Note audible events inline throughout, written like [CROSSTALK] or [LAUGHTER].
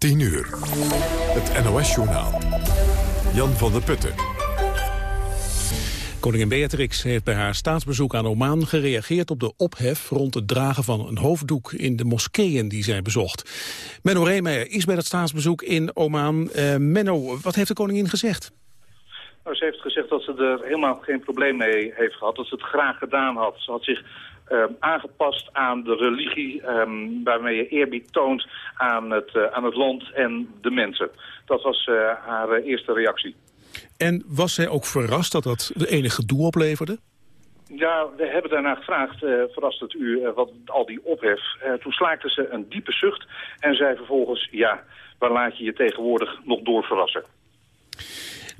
10 uur. Het NOS-journaal. Jan van der Putten. Koningin Beatrix heeft bij haar staatsbezoek aan Oman gereageerd op de ophef rond het dragen van een hoofddoek in de moskeeën die zij bezocht. Menno Reemeyer is bij dat staatsbezoek in Oman. Uh, Menno, wat heeft de koningin gezegd? Nou, ze heeft gezegd dat ze er helemaal geen probleem mee heeft gehad. Dat ze het graag gedaan had. Ze had zich uh, aangepast aan de religie um, waarmee je eerbied toont aan het, uh, aan het land en de mensen. Dat was uh, haar eerste reactie. En was zij ook verrast dat dat de enige gedoe opleverde? Ja, we hebben daarna gevraagd, uh, verrast het u, uh, wat al die ophef. Uh, toen slaakte ze een diepe zucht en zei vervolgens... ja, waar laat je je tegenwoordig nog door verrassen?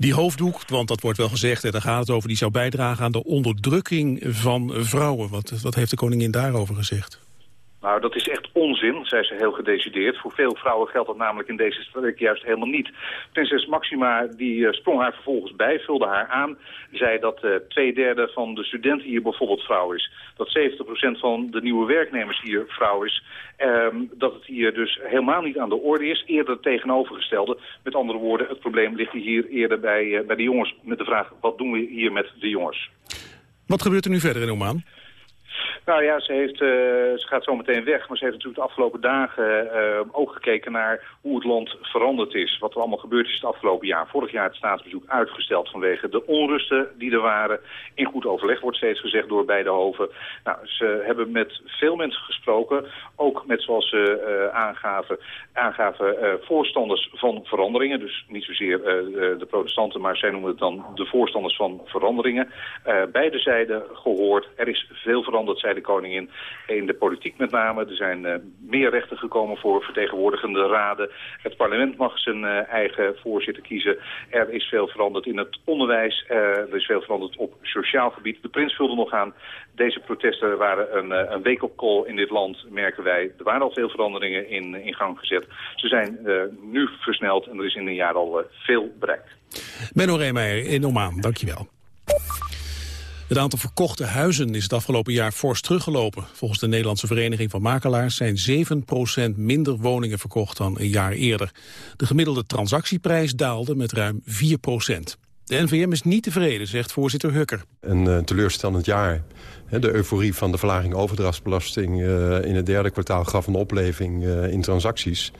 Die hoofddoek, want dat wordt wel gezegd, en daar gaat het over... die zou bijdragen aan de onderdrukking van vrouwen. Wat, wat heeft de koningin daarover gezegd? Nou, dat is echt onzin, zei ze heel gedecideerd. Voor veel vrouwen geldt dat namelijk in deze streek juist helemaal niet. Prinses Maxima die uh, sprong haar vervolgens bij, vulde haar aan. Zei dat uh, twee derde van de studenten hier bijvoorbeeld vrouw is. Dat 70% van de nieuwe werknemers hier vrouw is. Um, dat het hier dus helemaal niet aan de orde is. Eerder het tegenovergestelde. Met andere woorden, het probleem ligt hier eerder bij, uh, bij de jongens. Met de vraag, wat doen we hier met de jongens? Wat gebeurt er nu verder in Oman? Nou ja, ze, heeft, ze gaat zo meteen weg. Maar ze heeft natuurlijk de afgelopen dagen uh, ook gekeken naar hoe het land veranderd is. Wat er allemaal gebeurd is het afgelopen jaar. Vorig jaar het staatsbezoek uitgesteld vanwege de onrusten die er waren. In goed overleg wordt steeds gezegd door beide hoven. Nou, ze hebben met veel mensen gesproken. Ook met, zoals ze uh, aangaven, aangaven voorstanders van veranderingen. Dus niet zozeer de protestanten, maar zij noemen het dan de voorstanders van veranderingen. beide zijden gehoord. Er is veel veranderd, zei de koningin, in de politiek met name. Er zijn uh, meer rechten gekomen voor vertegenwoordigende raden. Het parlement mag zijn uh, eigen voorzitter kiezen. Er is veel veranderd in het onderwijs. Uh, er is veel veranderd op sociaal gebied. De prins vulde nog aan. Deze protesten waren een, een wake-up call in dit land, merken wij. Er waren al veel veranderingen in, in gang gezet. Ze zijn nu versneld en er is in een jaar al veel bereikt. Menno Reemeijer in Oman, dankjewel. Het aantal verkochte huizen is het afgelopen jaar fors teruggelopen. Volgens de Nederlandse Vereniging van Makelaars zijn 7% minder woningen verkocht dan een jaar eerder. De gemiddelde transactieprijs daalde met ruim 4%. De NVM is niet tevreden, zegt voorzitter Hukker. Een uh, teleurstellend jaar. De euforie van de verlaging overdrachtsbelasting uh, in het derde kwartaal gaf een opleving uh, in transacties.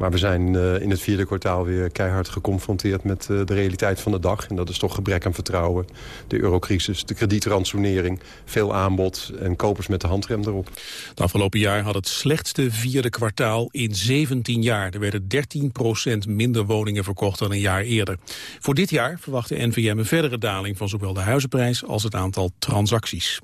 Maar we zijn uh, in het vierde kwartaal weer keihard geconfronteerd met uh, de realiteit van de dag. En dat is toch gebrek aan vertrouwen, de eurocrisis, de kredietransonering, veel aanbod en kopers met de handrem erop. Het afgelopen jaar had het slechtste vierde kwartaal in 17 jaar. Er werden 13% minder woningen verkocht dan een jaar eerder. Voor dit jaar verwacht de NVM een verdere daling van zowel de huizenprijs als het aantal transacties.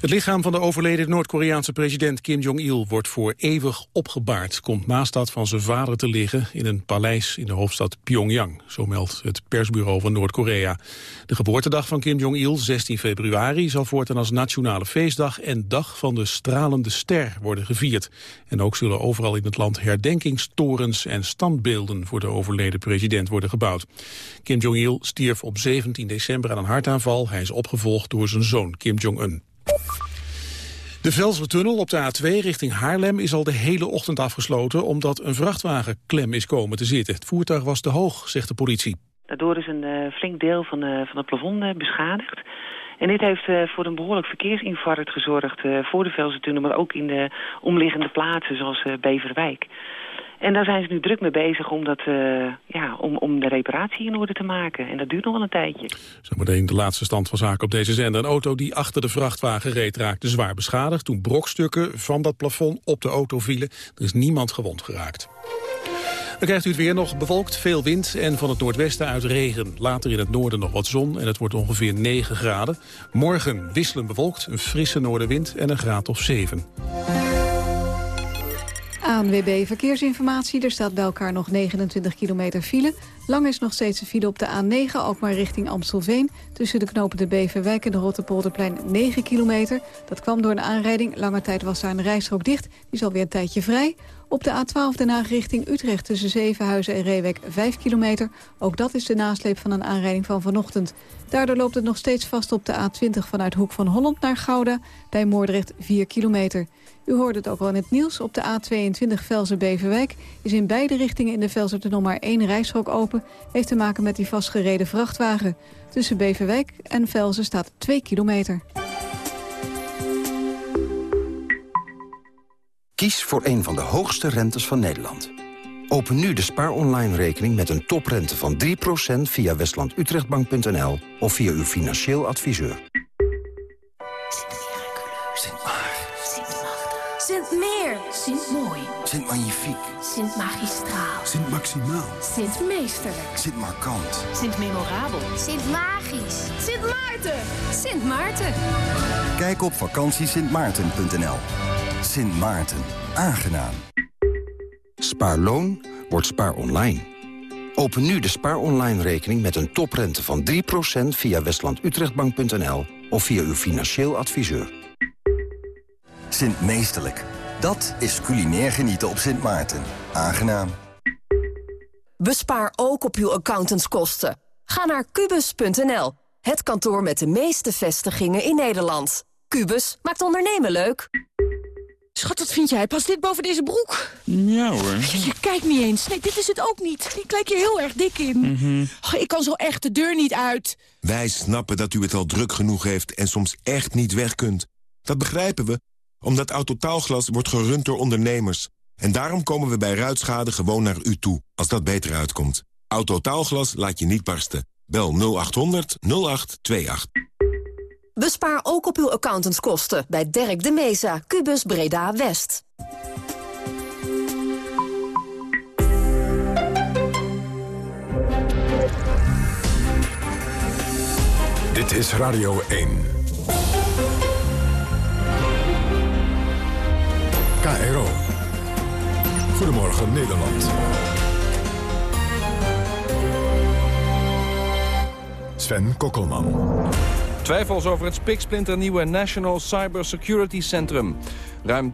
Het lichaam van de overleden Noord-Koreaanse president Kim Jong-il wordt voor eeuwig opgebaard. Komt naast dat van zijn vader te liggen in een paleis in de hoofdstad Pyongyang. Zo meldt het persbureau van Noord-Korea. De geboortedag van Kim Jong-il, 16 februari, zal voortaan als nationale feestdag en dag van de stralende ster worden gevierd. En ook zullen overal in het land herdenkingstorens en standbeelden voor de overleden president worden gebouwd. Kim Jong-il stierf op 17 december aan een hartaanval. Hij is opgevolgd door zijn zoon Kim Jong-un. De Velsertunnel op de A2 richting Haarlem is al de hele ochtend afgesloten... omdat een vrachtwagen klem is komen te zitten. Het voertuig was te hoog, zegt de politie. Daardoor is een uh, flink deel van, uh, van het plafond uh, beschadigd. En dit heeft voor een behoorlijk verkeersinfarct gezorgd voor de Velsertunnel... maar ook in de omliggende plaatsen zoals Beverwijk. En daar zijn ze nu druk mee bezig om, dat, uh, ja, om, om de reparatie in orde te maken. En dat duurt nog wel een tijdje. Zometeen de laatste stand van zaken op deze zender. Een auto die achter de vrachtwagen reed raakte zwaar beschadigd... toen brokstukken van dat plafond op de auto vielen. Er is niemand gewond geraakt. Dan krijgt u het weer nog bewolkt, veel wind en van het noordwesten uit regen. Later in het noorden nog wat zon en het wordt ongeveer 9 graden. Morgen wisselen bewolkt, een frisse noordenwind en een graad of 7. ANWB Verkeersinformatie. Er staat bij elkaar nog 29 kilometer file. Lang is nog steeds een file op de A9, ook maar richting Amstelveen. Tussen de knopen de Beverwijk en de Rotterpolderplein 9 kilometer. Dat kwam door een aanrijding. Lange tijd was daar een rijstrook dicht. Die is alweer een tijdje vrij. Op de A12 Den Haag richting Utrecht tussen Zevenhuizen en Reewek 5 kilometer. Ook dat is de nasleep van een aanrijding van vanochtend. Daardoor loopt het nog steeds vast op de A20 vanuit Hoek van Holland naar Gouda. Bij Moordrecht 4 kilometer. U hoorde het ook al in het nieuws. Op de A22 Velzen-Beverwijk is in beide richtingen in de Velsertunnel maar één rijstrook open. Heeft te maken met die vastgereden vrachtwagen. Tussen Beverwijk en Velzen staat 2 kilometer. Kies voor een van de hoogste rentes van Nederland. Open nu de Spaar Online rekening met een toprente van 3% via westlandutrechtbank.nl of via uw financieel adviseur. Sint Meer. Sint Mooi. Sint Magnifiek. Sint Magistraal. Sint Maximaal. Sint Meesterlijk. Sint Markant. Sint Memorabel. Sint Magisch. Sint Maarten. Sint Maarten. Kijk op vakantiesintmaarten.nl. Sint Maarten. Aangenaam. Spaarloon wordt spaar online. Open nu de Spaar Online rekening met een toprente van 3% via westlandutrechtbank.nl of via uw financieel adviseur. Sint Meesterlijk. Dat is culinair genieten op Sint Maarten. Aangenaam. Bespaar ook op uw accountantskosten. Ga naar kubus.nl, het kantoor met de meeste vestigingen in Nederland. Kubus maakt ondernemen leuk. Schat, wat vind jij? Past dit boven deze broek? Ja hoor. Je, kijkt niet eens. Nee, dit is het ook niet. Ik lijk je heel erg dik in. Mhm. Oh, ik kan zo echt de deur niet uit. Wij snappen dat u het al druk genoeg heeft en soms echt niet weg kunt. Dat begrijpen we, omdat Autotaalglas wordt gerund door ondernemers. En daarom komen we bij ruitschade gewoon naar u toe, als dat beter uitkomt. Autotaalglas laat je niet barsten. Bel 0800 0828. Bespaar ook op uw accountantskosten bij Dirk de Mesa, Cubus Breda West. Dit is Radio 1. KRO. Goedemorgen Nederland. Sven Kokkelman. Twijfels over het spiksplinternieuwe National Cyber Security Centrum. Ruim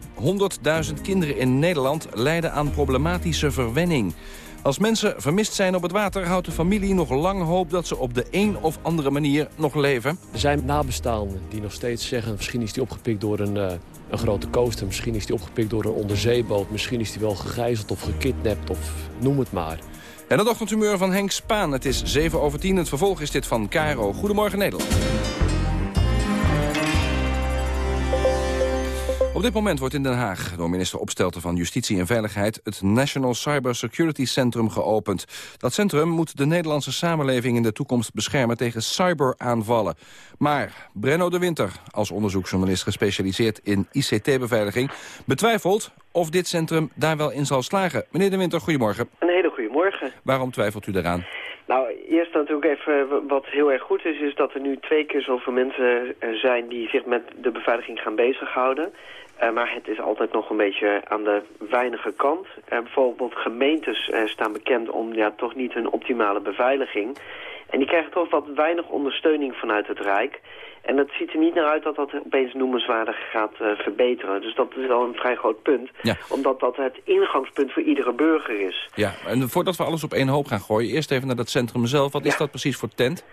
100.000 kinderen in Nederland lijden aan problematische verwenning. Als mensen vermist zijn op het water... houdt de familie nog lang hoop dat ze op de een of andere manier nog leven. Er zijn nabestaanden die nog steeds zeggen... misschien is die opgepikt door een, uh, een grote coaster... misschien is die opgepikt door een onderzeeboot... misschien is die wel gegijzeld of gekidnapt of noem het maar. En het ochtendhumeur van Henk Spaan. Het is 7 over 10. Het vervolg is dit van Caro. Goedemorgen Nederland. Op dit moment wordt in Den Haag door minister Opstelten van Justitie en Veiligheid het National Cyber Security Centrum geopend. Dat centrum moet de Nederlandse samenleving in de toekomst beschermen tegen cyberaanvallen. Maar Brenno de Winter, als onderzoeksjournalist gespecialiseerd in ICT-beveiliging, betwijfelt of dit centrum daar wel in zal slagen. Meneer de Winter, goedemorgen. Een hele goede morgen. Waarom twijfelt u daaraan? Nou, eerst natuurlijk even wat heel erg goed is... is dat er nu twee keer zoveel mensen zijn die zich met de beveiliging gaan bezighouden. Uh, maar het is altijd nog een beetje aan de weinige kant. Uh, bijvoorbeeld gemeentes uh, staan bekend om ja, toch niet hun optimale beveiliging. En die krijgen toch wat weinig ondersteuning vanuit het Rijk. En het ziet er niet naar uit dat dat opeens noemenswaardig gaat verbeteren. Dus dat is wel een vrij groot punt. Ja. Omdat dat het ingangspunt voor iedere burger is. Ja, en voordat we alles op één hoop gaan gooien... eerst even naar dat centrum zelf. Wat ja. is dat precies voor tent?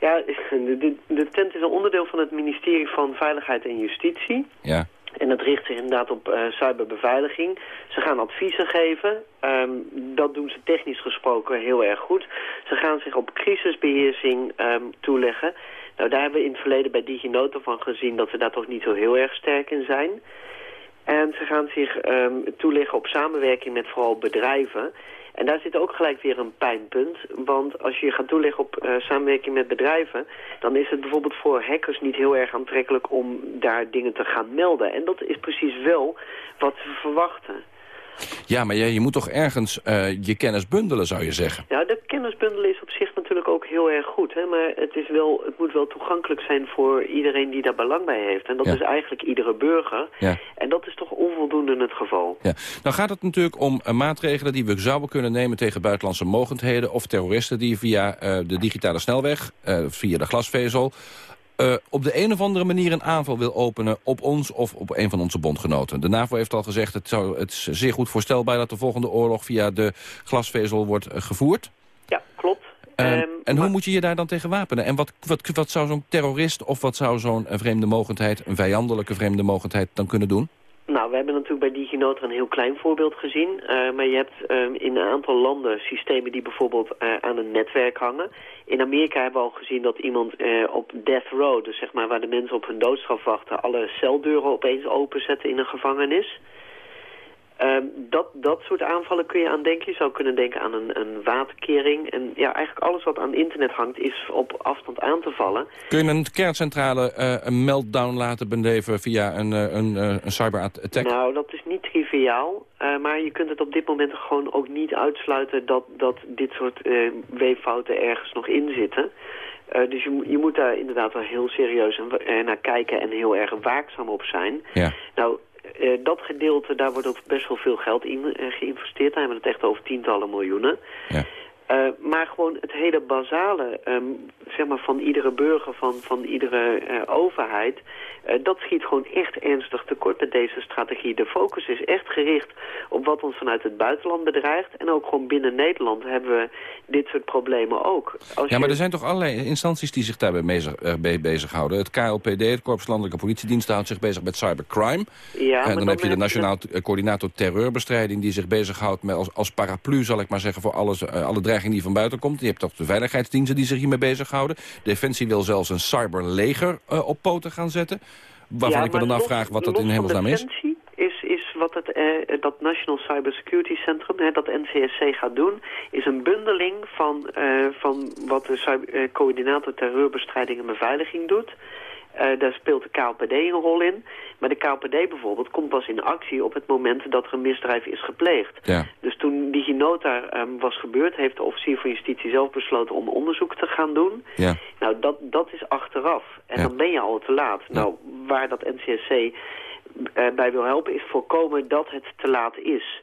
Ja, [LAUGHS] de, de tent is een onderdeel van het ministerie van Veiligheid en Justitie. Ja. En dat richt zich inderdaad op uh, cyberbeveiliging. Ze gaan adviezen geven. Um, dat doen ze technisch gesproken heel erg goed. Ze gaan zich op crisisbeheersing um, toeleggen. Nou, daar hebben we in het verleden bij DigiNoto van gezien... dat ze daar toch niet zo heel erg sterk in zijn. En ze gaan zich um, toeleggen op samenwerking met vooral bedrijven... En daar zit ook gelijk weer een pijnpunt. Want als je gaat toeleggen op uh, samenwerking met bedrijven... dan is het bijvoorbeeld voor hackers niet heel erg aantrekkelijk om daar dingen te gaan melden. En dat is precies wel wat ze verwachten. Ja, maar je, je moet toch ergens uh, je kennis bundelen, zou je zeggen? Ja, de kennis bundelen is op zich natuurlijk ook heel erg goed. Hè? Maar het, is wel, het moet wel toegankelijk zijn voor iedereen die daar belang bij heeft. En dat Ja. is eigenlijk iedere burger. Ja. En dat is toch onvoldoende het geval. Ja. Nou gaat het natuurlijk om uh, maatregelen die we zouden kunnen nemen tegen buitenlandse mogendheden of terroristen die via uh, de digitale snelweg, uh, via de glasvezel, eh, op de een of andere manier een aanval wil openen op ons of op een van onze bondgenoten. De NAVO heeft al gezegd, het, zou, het is zeer goed voorstelbaar dat de volgende oorlog via de glasvezel wordt eh, gevoerd. Ja, klopt. Ehm, en hoe moet je je daar dan tegen wapenen? En wat, wat, wat zou zo'n terrorist of wat zou zo'n eh, vreemde mogendheid... een vijandelijke vreemde mogendheid dan kunnen doen? Nou, we hebben natuurlijk bij DigiNotar een heel klein voorbeeld gezien. eh, maar je hebt ehm, in een aantal landen systemen die bijvoorbeeld eh, aan een netwerk hangen. In Amerika hebben we al gezien dat iemand eh, op death row, dus zeg maar waar de mensen op hun doodstraf wachten, alle celdeuren opeens openzetten in een gevangenis. Ehm, dat, dat soort aanvallen kun je aan denken. Je zou kunnen denken aan een, een waterkering. En ja, eigenlijk alles wat aan internet hangt is op afstand aan te vallen. Kun je een kerncentrale eh, een meltdown laten beleven via een, eh, een, eh, een cyberattack? Nou, dat is niet triviaal. maar je kunt het op dit moment gewoon ook niet uitsluiten dat, dat dit soort weeffouten ergens nog in zitten. Dus je, moet- je moet daar inderdaad wel heel serieus naar kijken en heel erg waakzaam op zijn. Ja. Nou, eh, dat gedeelte, daar wordt ook best wel veel geld in eh, geïnvesteerd. Daar hebben we het echt over tientallen miljoenen. Ja. Eh, maar gewoon het hele basale, ehm, zeg maar van iedere burger, van, van iedere overheid... eh, dat schiet gewoon echt ernstig tekort met deze strategie. De focus is echt gericht op wat ons vanuit het buitenland bedreigt. En ook gewoon binnen Nederland hebben we dit soort problemen ook. Als Ja, maar je- er zijn toch allerlei instanties die zich daarbij bezig, eh, be- bezighouden. Het KLPD, het Korps Landelijke Politiediensten, houdt zich bezig met cybercrime. Ja, en dan, dan heb je de Nationaal eh, Coördinator Terreurbestrijding... die zich bezighoudt met als, als paraplu, zal ik maar zeggen... voor alles, eh, alle dreiging die van buiten komt. Je hebt toch de veiligheidsdiensten die zich hiermee bezighouden. Defensie wil zelfs een cyberleger eh, op poten gaan zetten. Waarvan Ja, ik me dan afvraag wat dat in hemelsnaam is. Is, is wat het, eh, dat National Cybersecurity Centrum, hè, dat NCSC gaat doen, is een bundeling van, eh, van wat de cyber- eh, coördinator terreurbestrijding en beveiliging doet. Eh, daar speelt de KLPD een rol in. Maar de KLPD bijvoorbeeld komt pas in actie op het moment dat er een misdrijf is gepleegd. Ja. Dus toen DigiNota ehm was gebeurd, heeft de officier van justitie zelf besloten om onderzoek te gaan doen. Ja. Nou, dat, dat is achteraf. En Ja. dan ben je al te laat. Nou, waar dat NCSC eh, bij wil helpen is voorkomen dat het te laat is.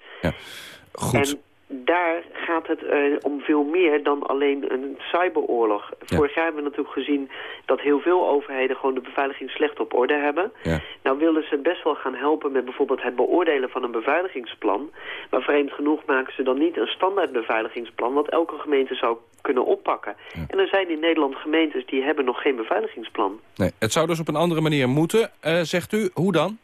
Goed. En daar gaat het eh, om veel meer dan alleen een cyberoorlog. Vorig jaar hebben we natuurlijk gezien dat heel veel overheden gewoon de beveiliging slecht op orde hebben. Ja. Nou willen ze best wel gaan helpen met bijvoorbeeld het beoordelen van een beveiligingsplan. Maar vreemd genoeg maken ze dan niet een standaard beveiligingsplan wat elke gemeente zou kunnen oppakken. En er zijn in Nederland gemeentes die hebben nog geen beveiligingsplan. Nee, het zou dus op een andere manier moeten, eh, zegt u. Hoe dan?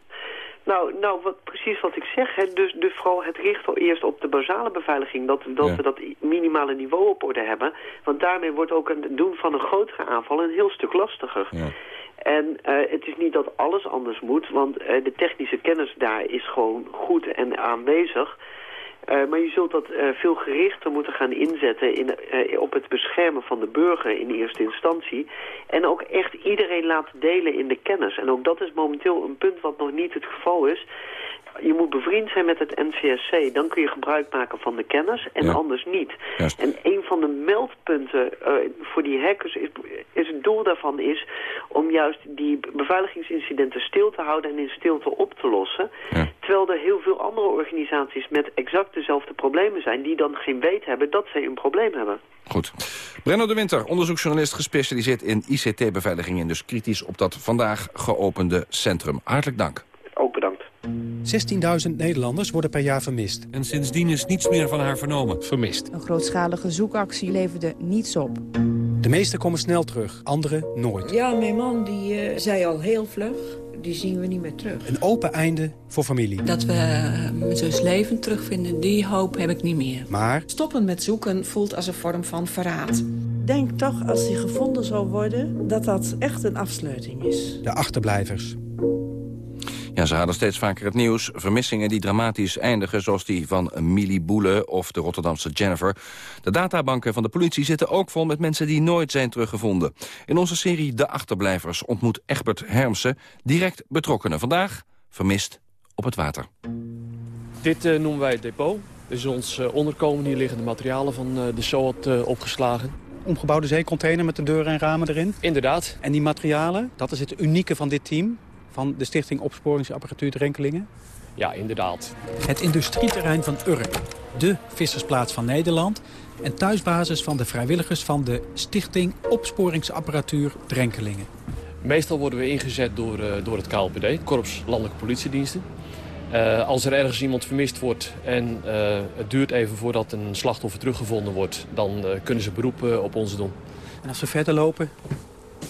Nou, nou wat, precies wat ik zeg. Hè. Dus, dus vooral het richten eerst op de basale beveiliging. Dat, dat Ja. we dat minimale niveau op orde hebben. Want daarmee wordt ook het doen van een grotere aanval een heel stuk lastiger. En eh, het is niet dat alles anders moet, want eh, de technische kennis daar is gewoon goed en aanwezig. Eh, maar je zult dat eh, veel gerichter moeten gaan inzetten in, eh, op het beschermen van de burger in eerste instantie. En ook echt iedereen laten delen in de kennis. En ook dat is momenteel een punt wat nog niet het geval is. Je moet bevriend zijn met het NCSC. Dan kun je gebruik maken van de kennis en Ja. anders niet. Juist. En een van de meldpunten voor die hackers is, is het doel daarvan is om juist die beveiligingsincidenten stil te houden en in stilte op te lossen. Terwijl er heel veel andere organisaties met exact dezelfde problemen zijn die dan geen weet hebben dat zij een probleem hebben. Goed. Brenno de Winter, onderzoeksjournalist gespecialiseerd in ICT-beveiliging... en dus kritisch op dat vandaag geopende centrum. Hartelijk dank. Ook bedankt. 16.000 Nederlanders worden per jaar vermist. En sindsdien is niets meer van haar vernomen. Vermist. Een grootschalige zoekactie leverde niets op. De meesten komen snel terug, anderen nooit. Ja, mijn man die eh, zei al heel vlug, die zien we niet meer terug. Een open einde voor familie. Dat we eh, mijn zus levend terugvinden, die hoop heb ik niet meer. Maar Stoppen met zoeken voelt als een vorm van verraad. denk toch, als hij gevonden zou worden, dat dat echt een afsluiting is. de achterblijvers. Ja, ze hadden steeds vaker het nieuws. Vermissingen die dramatisch eindigen, zoals die van Millie Boele of de Rotterdamse Jennifer. De databanken van de politie zitten ook vol met mensen die nooit zijn teruggevonden. In onze serie De Achterblijvers ontmoet Egbert Hermsen direct betrokkenen. Vandaag vermist op het water. Dit eh, noemen wij het depot. Dit is ons eh, onderkomen. Hier liggen de materialen van eh, de SOAT eh, opgeslagen. Omgebouwde zeecontainer met de deuren en ramen erin. Inderdaad. En die materialen, dat is het unieke van dit team... van de Stichting Opsporingsapparatuur Drenkelingen. Ja, inderdaad. Het industrieterrein van Urk, de vissersplaats van Nederland... en thuisbasis van de vrijwilligers van de Stichting Opsporingsapparatuur Drenkelingen. Meestal worden we ingezet door, uh, door het KLPD, Korps Landelijke Politiediensten. Uh, als er ergens iemand vermist wordt en uh, het duurt even voordat een slachtoffer teruggevonden wordt... dan kunnen ze beroep op ons doen. En als we verder lopen,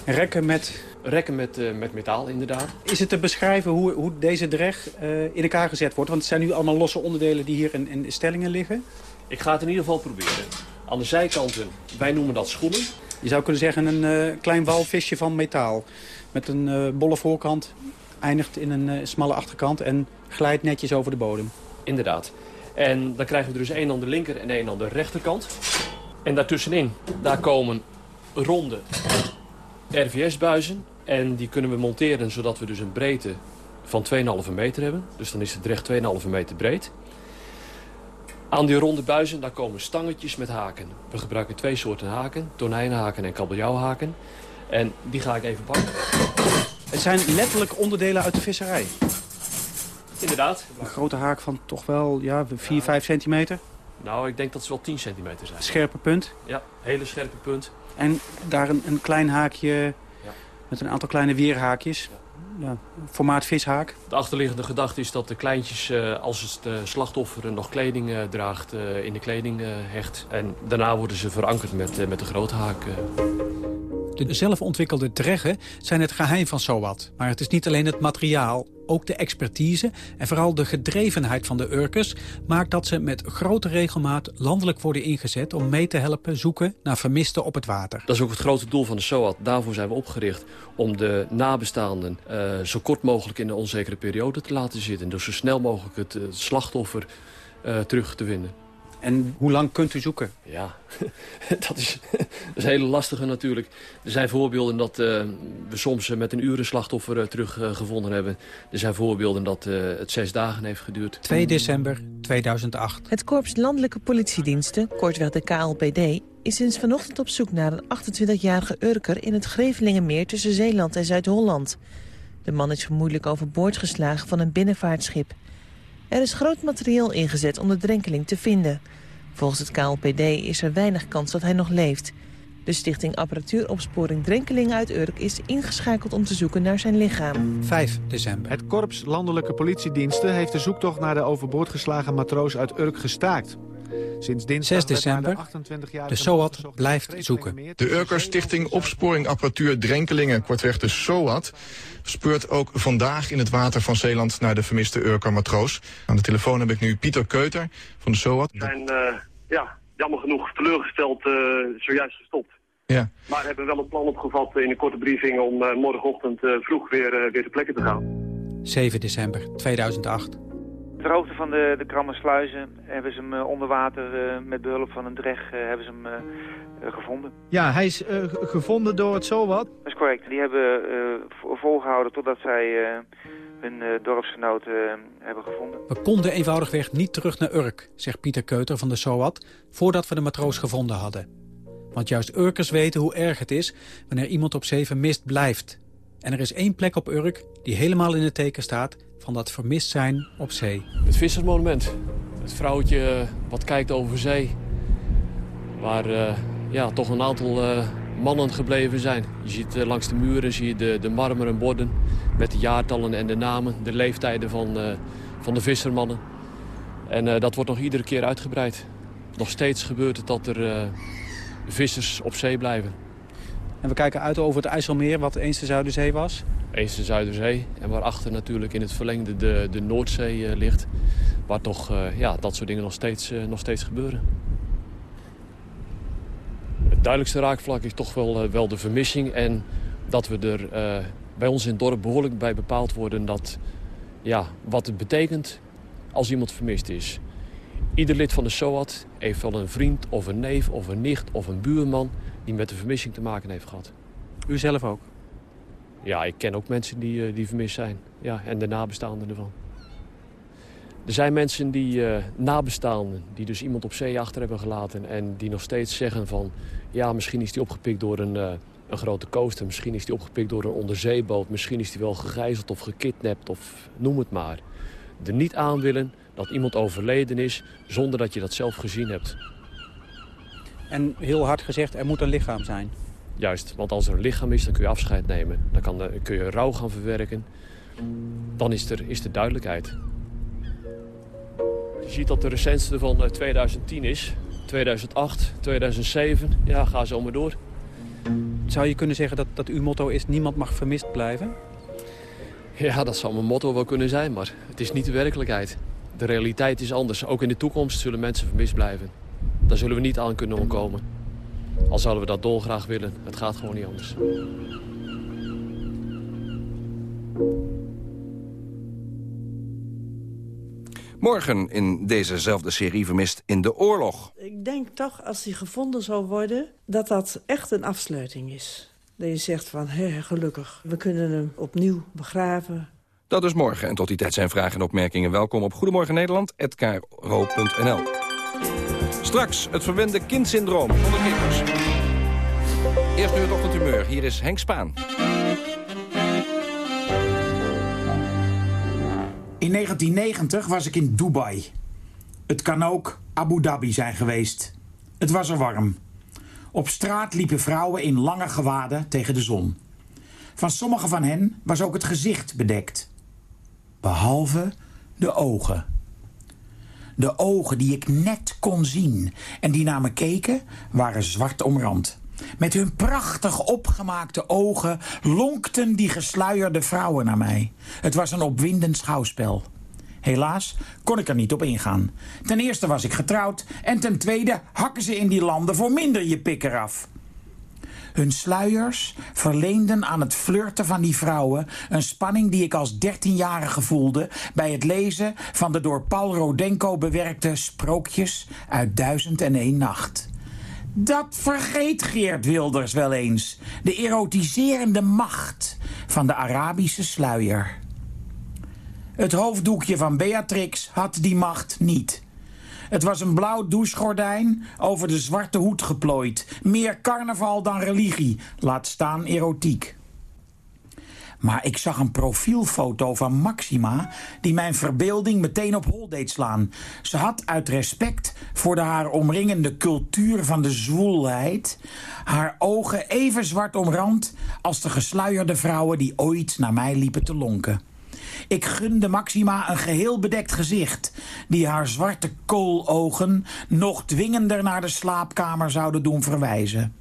rekken met... Rekken met, met metaal, inderdaad. Is het te beschrijven hoe, hoe deze dreg in elkaar gezet wordt? Want het zijn nu allemaal losse onderdelen die hier in, in stellingen liggen. Ik ga het in ieder geval proberen. Aan de zijkanten, wij noemen dat schoenen. Je zou kunnen zeggen een uh, klein walvisje van metaal. Met een bolle voorkant, eindigt in een smalle achterkant en glijdt netjes over de bodem. Inderdaad. En dan krijgen we dus één aan de linker en één aan de rechterkant. En daartussenin, daar komen ronde RVS-buizen. En die kunnen we monteren zodat we dus een breedte van 2,5 meter hebben. Dus dan is het recht 2,5 meter breed. Aan die ronde buizen daar komen stangetjes met haken. We gebruiken twee soorten haken, tonijnhaken en kabeljauwhaken. En die ga ik even pakken. Het zijn letterlijk onderdelen uit de visserij. Inderdaad. Een grote haak van toch wel ja, 4, 5 centimeter. Nou, ik denk dat ze wel 10 centimeter zijn. Scherpe punt? Ja, hele scherpe punt. En daar een, een klein haakje. Met een aantal kleine weerhaakjes. Ja formaat vishaak. De achterliggende gedachte is dat de kleintjes, uh, als het uh, slachtoffer nog kleding uh, draagt, in de kleding hecht. En daarna worden ze verankerd met, met de grote haak. De zelfontwikkelde dreggen zijn het geheim van SOAT. Maar het is niet alleen het materiaal, ook de expertise en vooral de gedrevenheid van de Urkers... maakt dat ze met grote regelmaat landelijk worden ingezet... om mee te helpen zoeken naar vermisten op het water. Dat is ook het grote doel van de SOAT. Daarvoor zijn we opgericht om de nabestaanden... Uh, zo kort mogelijk in de onzekere periode te laten zitten. Dus zo snel mogelijk het uh, slachtoffer uh, terug te vinden. En hoe lang kunt u zoeken? Ja, [LAUGHS] dat is, dat is een hele lastige natuurlijk. Er zijn voorbeelden dat uh, we soms met een uur een slachtoffer uh, teruggevonden uh, hebben. Er zijn voorbeelden dat het zes dagen heeft geduurd. 2 december 2008. Het Korps Landelijke Politiediensten, kortweg de KLPD... is sinds vanochtend op zoek naar een 28-jarige Urker... in het Grevelingenmeer tussen Zeeland en Zuid-Holland. De man is vermoedelijk overboord geslagen van een binnenvaartschip. Er is groot materieel ingezet om de drenkeling te vinden. Volgens het KLPD is er weinig kans dat hij nog leeft. De stichting Apparatuuropsporing Drenkeling uit Urk is ingeschakeld om te zoeken naar zijn lichaam. 5 december. Het Korps Landelijke Politiediensten heeft de zoektocht naar de overboord geslagen matroos uit Urk gestaakt. Sinds dinsdag 6 december. De, de SOAT blijft zoeken. De Urker Stichting Opsporing Apparatuur Drenkelingen, kortweg de SOAT... speurt ook vandaag in het water van Zeeland naar de vermiste Urker matroos. Aan de telefoon heb ik nu Pieter Keuter van de SOAT. We zijn uh, ja, jammer genoeg teleurgesteld uh, zojuist gestopt. Ja. Maar hebben wel het plan opgevat in een korte briefing om uh, morgenochtend vroeg weer, weer ter plekke te gaan. 7 december 2008. Ter hoogte van de, de Krammersluizen hebben ze hem uh, onder water uh, met behulp van een dreg uh, hebben ze hem gevonden. Ja, hij is gevonden door het SOWAT? Dat is correct. Die hebben volgehouden totdat zij hun dorpsgenoten hebben gevonden. We konden eenvoudigweg niet terug naar Urk, zegt Pieter Keuter van de SOWAT, voordat we de matroos gevonden hadden. Want juist Urkers weten hoe erg het is wanneer iemand op zee vermist blijft. En er is één plek op Urk die helemaal in het teken staat van dat vermist zijn op zee. Het vissersmonument. Het vrouwtje wat kijkt over zee. Waar uh, ja, toch een aantal uh, mannen gebleven zijn. Je ziet uh, langs de muren zie je de, de marmeren borden met de jaartallen en de namen, de leeftijden van, van de vissermannen. En dat wordt nog iedere keer uitgebreid. Nog steeds gebeurt het dat er vissers op zee blijven. En we kijken uit over het IJsselmeer, wat eens de Zuiderzee was. Eens de Zuiderzee en waarachter natuurlijk in het verlengde de, de Noordzee uh, ligt. Waar toch uh, ja, dat soort dingen nog steeds, uh, nog steeds gebeuren. Het duidelijkste raakvlak is toch wel, wel de vermissing. En dat we er bij ons in het dorp behoorlijk bij bepaald worden... Dat, ja, wat het betekent als iemand vermist is. Ieder lid van de SOAT heeft wel een vriend of een neef of een nicht of een buurman... die met de vermissing te maken heeft gehad. U zelf ook? Ja, ik ken ook mensen die, die vermist zijn. Ja, en de nabestaanden ervan. Er zijn mensen die uh, nabestaanden, die dus iemand op zee achter hebben gelaten... en die nog steeds zeggen van... ja, misschien is die opgepikt door een, uh, een grote coaster... misschien is die opgepikt door een onderzeeboot... misschien is die wel gegijzeld of gekidnapt of noem het maar. Er niet aan willen dat iemand overleden is zonder dat je dat zelf gezien hebt. En heel hard gezegd, er moet een lichaam zijn. Juist, want als er een lichaam is, dan kun je afscheid nemen. Dan kan, kun je rouw gaan verwerken. Dan is er, is er duidelijkheid. Je ziet dat de recentste van 2010 is. 2008, 2007. Ja, ga zo maar door. Zou je kunnen zeggen dat, dat uw motto is... niemand mag vermist blijven? Ja, dat zou mijn motto wel kunnen zijn, maar het is niet de werkelijkheid. De realiteit is anders. Ook in de toekomst zullen mensen vermist blijven. Daar zullen we niet aan kunnen ontkomen. Al zouden we dat dolgraag willen. Het gaat gewoon niet anders. Morgen in dezezelfde serie Vermist in de Oorlog. Ik denk toch, als hij gevonden zou worden... dat dat echt een afsluiting is. Dat je zegt van, hé, gelukkig, we kunnen hem opnieuw begraven. Dat is morgen. En tot die tijd zijn vragen en opmerkingen welkom op Goedemorgen Nederland@kro.nl. Straks het verwende kindsyndroom. Eerst nu het ochtendhumeur. Hier is Henk Spaan. In 1990 was ik in Dubai. Het kan ook Abu Dhabi zijn geweest. Het was er warm. Op straat liepen vrouwen in lange gewaden tegen de zon. Van sommige van hen was ook het gezicht bedekt. Behalve de ogen. De ogen die ik net kon zien en die naar me keken, waren zwart omrand. Met hun prachtig opgemaakte ogen lonkten die gesluierde vrouwen naar mij. Het was een opwindend schouwspel. Helaas kon ik er niet op ingaan. Ten eerste was ik getrouwd en ten tweede hakken ze in die landen voor minder je pik eraf. Hun sluiers verleenden aan het flirten van die vrouwen een spanning die ik als dertienjarige voelde bij het lezen van de door Paul Rodenko bewerkte sprookjes uit Duizend en één Nacht. Dat vergeet Geert Wilders wel eens. De erotiserende macht van de Arabische sluier. Het hoofddoekje van Beatrix had die macht niet. Het was een blauw douchegordijn over de zwarte hoed geplooid. Meer carnaval dan religie, laat staan erotiek. Maar ik zag een profielfoto van Maxima die mijn verbeelding meteen op hol deed slaan. Ze had uit respect voor de haar omringende cultuur van de zwoelheid haar ogen even zwart omrand als de gesluierde vrouwen die ooit naar mij liepen te lonken. Ik gunde Maxima een geheel bedekt gezicht... die haar zwarte koologen nog dwingender naar de slaapkamer zouden doen verwijzen.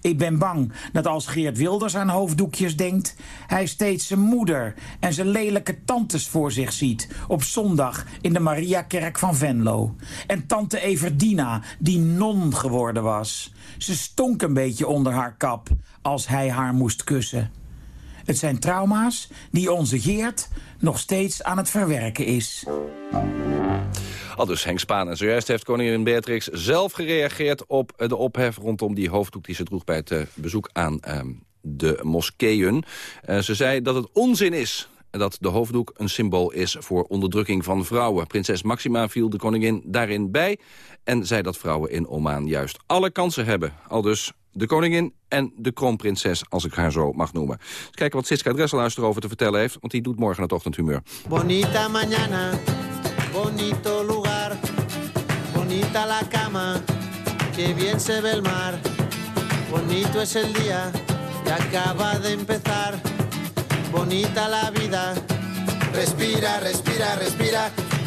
Ik ben bang dat als Geert Wilders aan hoofddoekjes denkt... hij steeds zijn moeder en zijn lelijke tantes voor zich ziet... op zondag in de Mariakerk van Venlo. En tante Everdina, die non geworden was. Ze stonk een beetje onder haar kap als hij haar moest kussen. Het zijn trauma's die onze Geert nog steeds aan het verwerken is. Al dus Henk Spaan. En zojuist heeft koningin Beatrix zelf gereageerd op de ophef... rondom die hoofddoek die ze droeg bij het eh, bezoek aan ehm, de moskeeën. Uh, ze zei dat het onzin is dat de hoofddoek een symbool is voor onderdrukking van vrouwen. Prinses Maxima viel de koningin daarin bij... en zei dat vrouwen in Oman juist alle kansen hebben. Al dus de koningin en de kroonprinses, als ik haar zo mag noemen. Eens kijken wat Siska Dresselhuis erover te vertellen heeft... want die doet morgen het ochtendhumeur. Bonita mañana, bonito lugar, bonita la cama, que bien se ve el mar. Bonito es el día que acaba de empezar, bonita la vida. Respira, respira, respira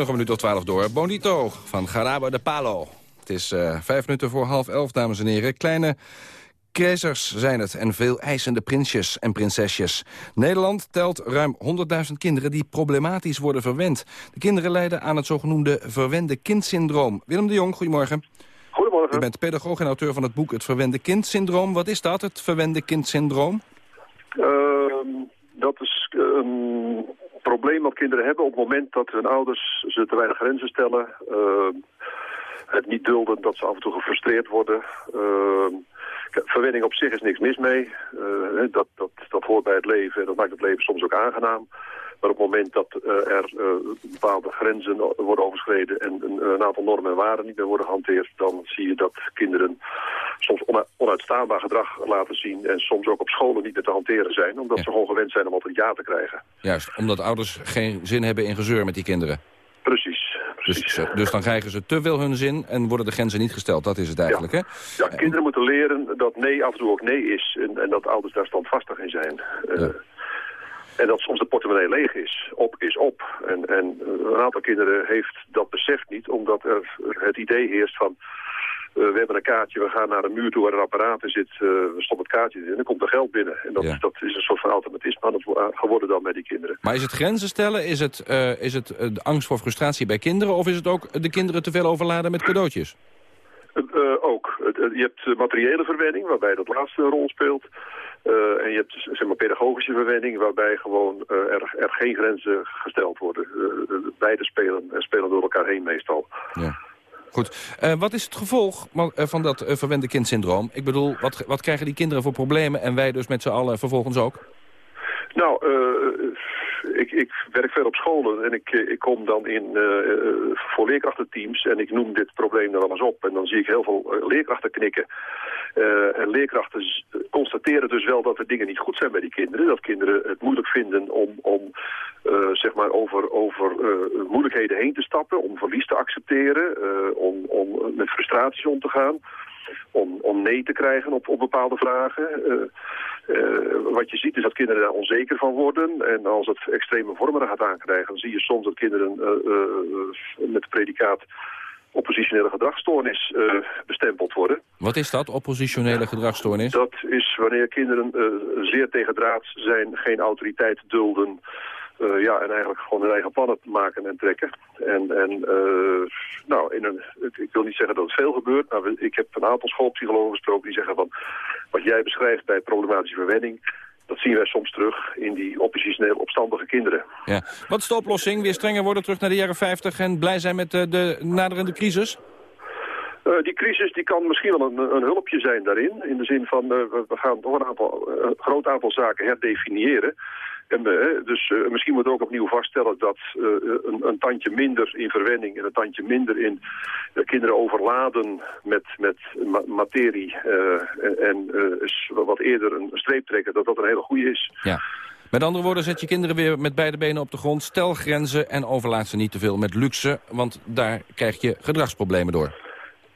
nog een minuut of twaalf door. Bonito van Garabo de Palo. Het is eh, vijf minuten voor half elf, dames en heren. Kleine keizers zijn het en veel eisende prinsjes en prinsesjes. Nederland telt ruim 100.000 kinderen die problematisch worden verwend. De kinderen lijden aan het zogenoemde verwende kindsyndroom. Willem de Jong, goedemorgen. Goedemorgen. U bent pedagoog en auteur van het boek Het Verwende Kindsyndroom. Wat is dat, het verwende kindsyndroom? Ehm, dat is eh, een probleem wat kinderen hebben op het moment dat hun ouders ze te weinig grenzen stellen. Ehm, het niet dulden dat ze af en toe gefrustreerd worden. Kijk, verwenning op zich is niks mis mee. Eh, dat, dat, dat hoort bij het leven en dat maakt het leven soms ook aangenaam. Maar op het moment dat eh, er eh, bepaalde grenzen worden overschreden en een, een aantal normen en waarden niet meer worden gehanteerd, dan zie je dat kinderen soms onuitstaanbaar gedrag laten zien en soms ook op scholen niet meer te hanteren zijn, omdat ze gewoon gewend zijn om altijd ja te krijgen. Juist, omdat ouders geen zin hebben in gezeur met die kinderen. Precies. Dus, eh, dus dan krijgen ze te veel hun zin en worden de grenzen niet gesteld. Dat is het eigenlijk, hè? Ja, kinderen moeten leren dat nee af en toe ook nee is en, en dat ouders daar standvastig in zijn. Eh, En dat soms de portemonnee leeg is. Op is op. En, en een aantal kinderen heeft dat besef niet, omdat er het idee heerst van... eh, we hebben een kaartje, we gaan naar een muur toe waar een apparaat in zit. eh, we stoppen het kaartje in en dan komt er geld binnen. En dat, dat is een soort van automatisme aan het wo- geworden dan bij die kinderen. Maar is het grenzen stellen? Is het, eh, is het de angst voor frustratie bij kinderen? Of is het ook de kinderen te veel overladen met cadeautjes? Ook. Je hebt materiële verwenning, waarbij dat laatste een rol speelt. Eh, en je hebt dus, zeg maar, pedagogische verwenning, waarbij gewoon eh, er, er geen grenzen gesteld worden. Eh, beide spelen, en spelen door elkaar heen meestal. Goed. Eh, wat is het gevolg van, dat verwende kindsyndroom? Ik bedoel, wat, wat krijgen die kinderen voor problemen en wij dus met z'n allen vervolgens ook? Nou, ik, ik werk veel op scholen en ik, ik kom dan in eh, eh, voor leerkrachtenteams en ik noem dit probleem dan alles op. En dan zie ik heel veel eh, leerkrachten knikken. Eh, en leerkrachten constateren dus wel dat er dingen niet goed zijn bij die kinderen. Dat kinderen het moeilijk vinden om, om eh, zeg maar over, over eh, moeilijkheden heen te stappen, om verlies te accepteren, eh, om, om met frustraties om te gaan om, om nee te krijgen op, op bepaalde vragen. Eh, eh, wat je ziet is dat kinderen daar onzeker van worden. En als het extreme vormen gaat aankrijgen, dan zie je soms dat kinderen eh, met het predicaat oppositionele gedragsstoornis bestempeld worden. Wat is dat, oppositionele gedragsstoornis? Dat is wanneer kinderen eh, zeer tegendraads zijn, geen autoriteit dulden... eh, ja, en eigenlijk gewoon hun eigen plannen maken en trekken. En, en eh, nou, in een, ik- wil niet zeggen dat het veel gebeurt, maar ik heb een aantal schoolpsychologen gesproken die zeggen van... wat jij beschrijft bij problematische verwenning, dat zien wij soms terug in die oppositioneel opstandige kinderen. Ja. Wat is de oplossing? Weer strenger worden, terug naar de jaren 50 en blij zijn met de, de naderende crisis? Eh, die crisis die kan misschien wel een, een hulpje zijn daarin. In de zin van, we, gaan toch een, aantal, een groot aantal zaken herdefiniëren. Eh, dus eh, misschien moeten we ook opnieuw vaststellen dat eh, een, een tandje minder in verwenning en een tandje minder in kinderen overladen met, met ma- materie en, wat eerder een streep trekken, dat dat een hele goede is. Ja. Met andere woorden, zet je kinderen weer met beide benen op de grond. Stel grenzen en overlaat ze niet te veel met luxe. Want daar krijg je gedragsproblemen door.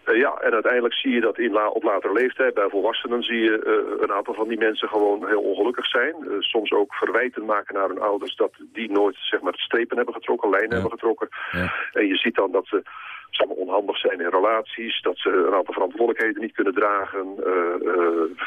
Eh, ja, en uiteindelijk zie je dat in la op latere leeftijd, bij volwassenen zie je eh, een aantal van die mensen gewoon heel ongelukkig zijn. Eh, soms ook verwijten maken naar hun ouders dat die nooit zeg maar, strepen hebben getrokken, lijnen hebben getrokken. En je ziet dan dat ze onhandig zijn in relaties, dat ze een aantal verantwoordelijkheden niet kunnen dragen,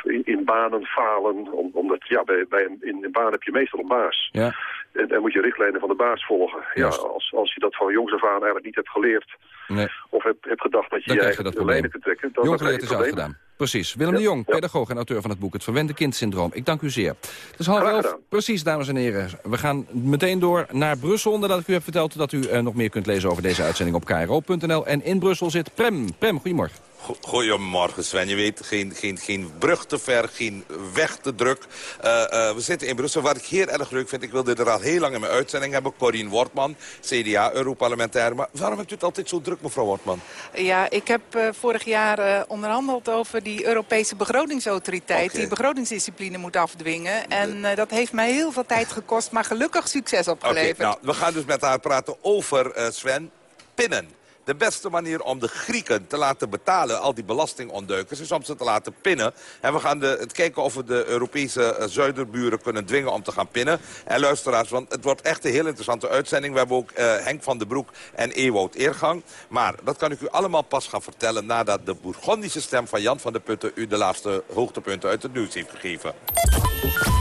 in, in banen falen, om, omdat ja, bij, bij een, in een baan heb je meestal een baas. Ja. En, en moet je richtlijnen van de baas volgen. Ja, als, als je dat van jongs af aan eigenlijk niet hebt geleerd, Nee. of hebt, hebt gedacht dat je Dan je eigen dat kunt trekken, dan, Jong geleerd is uitgedaan. Precies. Willem de Jong, pedagoog en auteur van het boek Het Verwende Kindsyndroom. Ik dank u zeer. Het is half elf. Precies, dames en heren. We gaan meteen door naar Brussel. Nadat ik u heb verteld dat u eh, nog meer kunt lezen over deze uitzending op kro.nl. En in Brussel zit Prem. Prem, goedemorgen. Goedemorgen Sven. Je weet, geen, geen, geen brug te ver, geen weg te druk. Uh, uh, we zitten in Brussel. Wat ik heel erg leuk vind, ik wilde er al heel lang in mijn uitzending hebben. Corine Wortman, CDA, Europarlementair. Maar waarom hebt u het altijd zo druk, mevrouw Wortman? Ja, ik heb uh, vorig jaar onderhandeld over die Europese begrotingsautoriteit... Okay. die begrotingsdiscipline moet afdwingen. En dat heeft mij heel veel tijd gekost, maar gelukkig succes opgeleverd. Okay, nou, we gaan dus met haar praten over, Sven, pinnen. De beste manier om de Grieken te laten betalen, al die belastingontduikers, is om ze te laten pinnen. En we gaan de, het kijken of we de Europese uh, zuiderburen kunnen dwingen om te gaan pinnen. En luisteraars, want het wordt echt een heel interessante uitzending. We hebben ook uh, Henk van den Broek en Ewout Eergang. Maar dat kan ik u allemaal pas gaan vertellen nadat de Bourgondische stem van Jan van der Putten u de laatste hoogtepunten uit het nieuws heeft gegeven.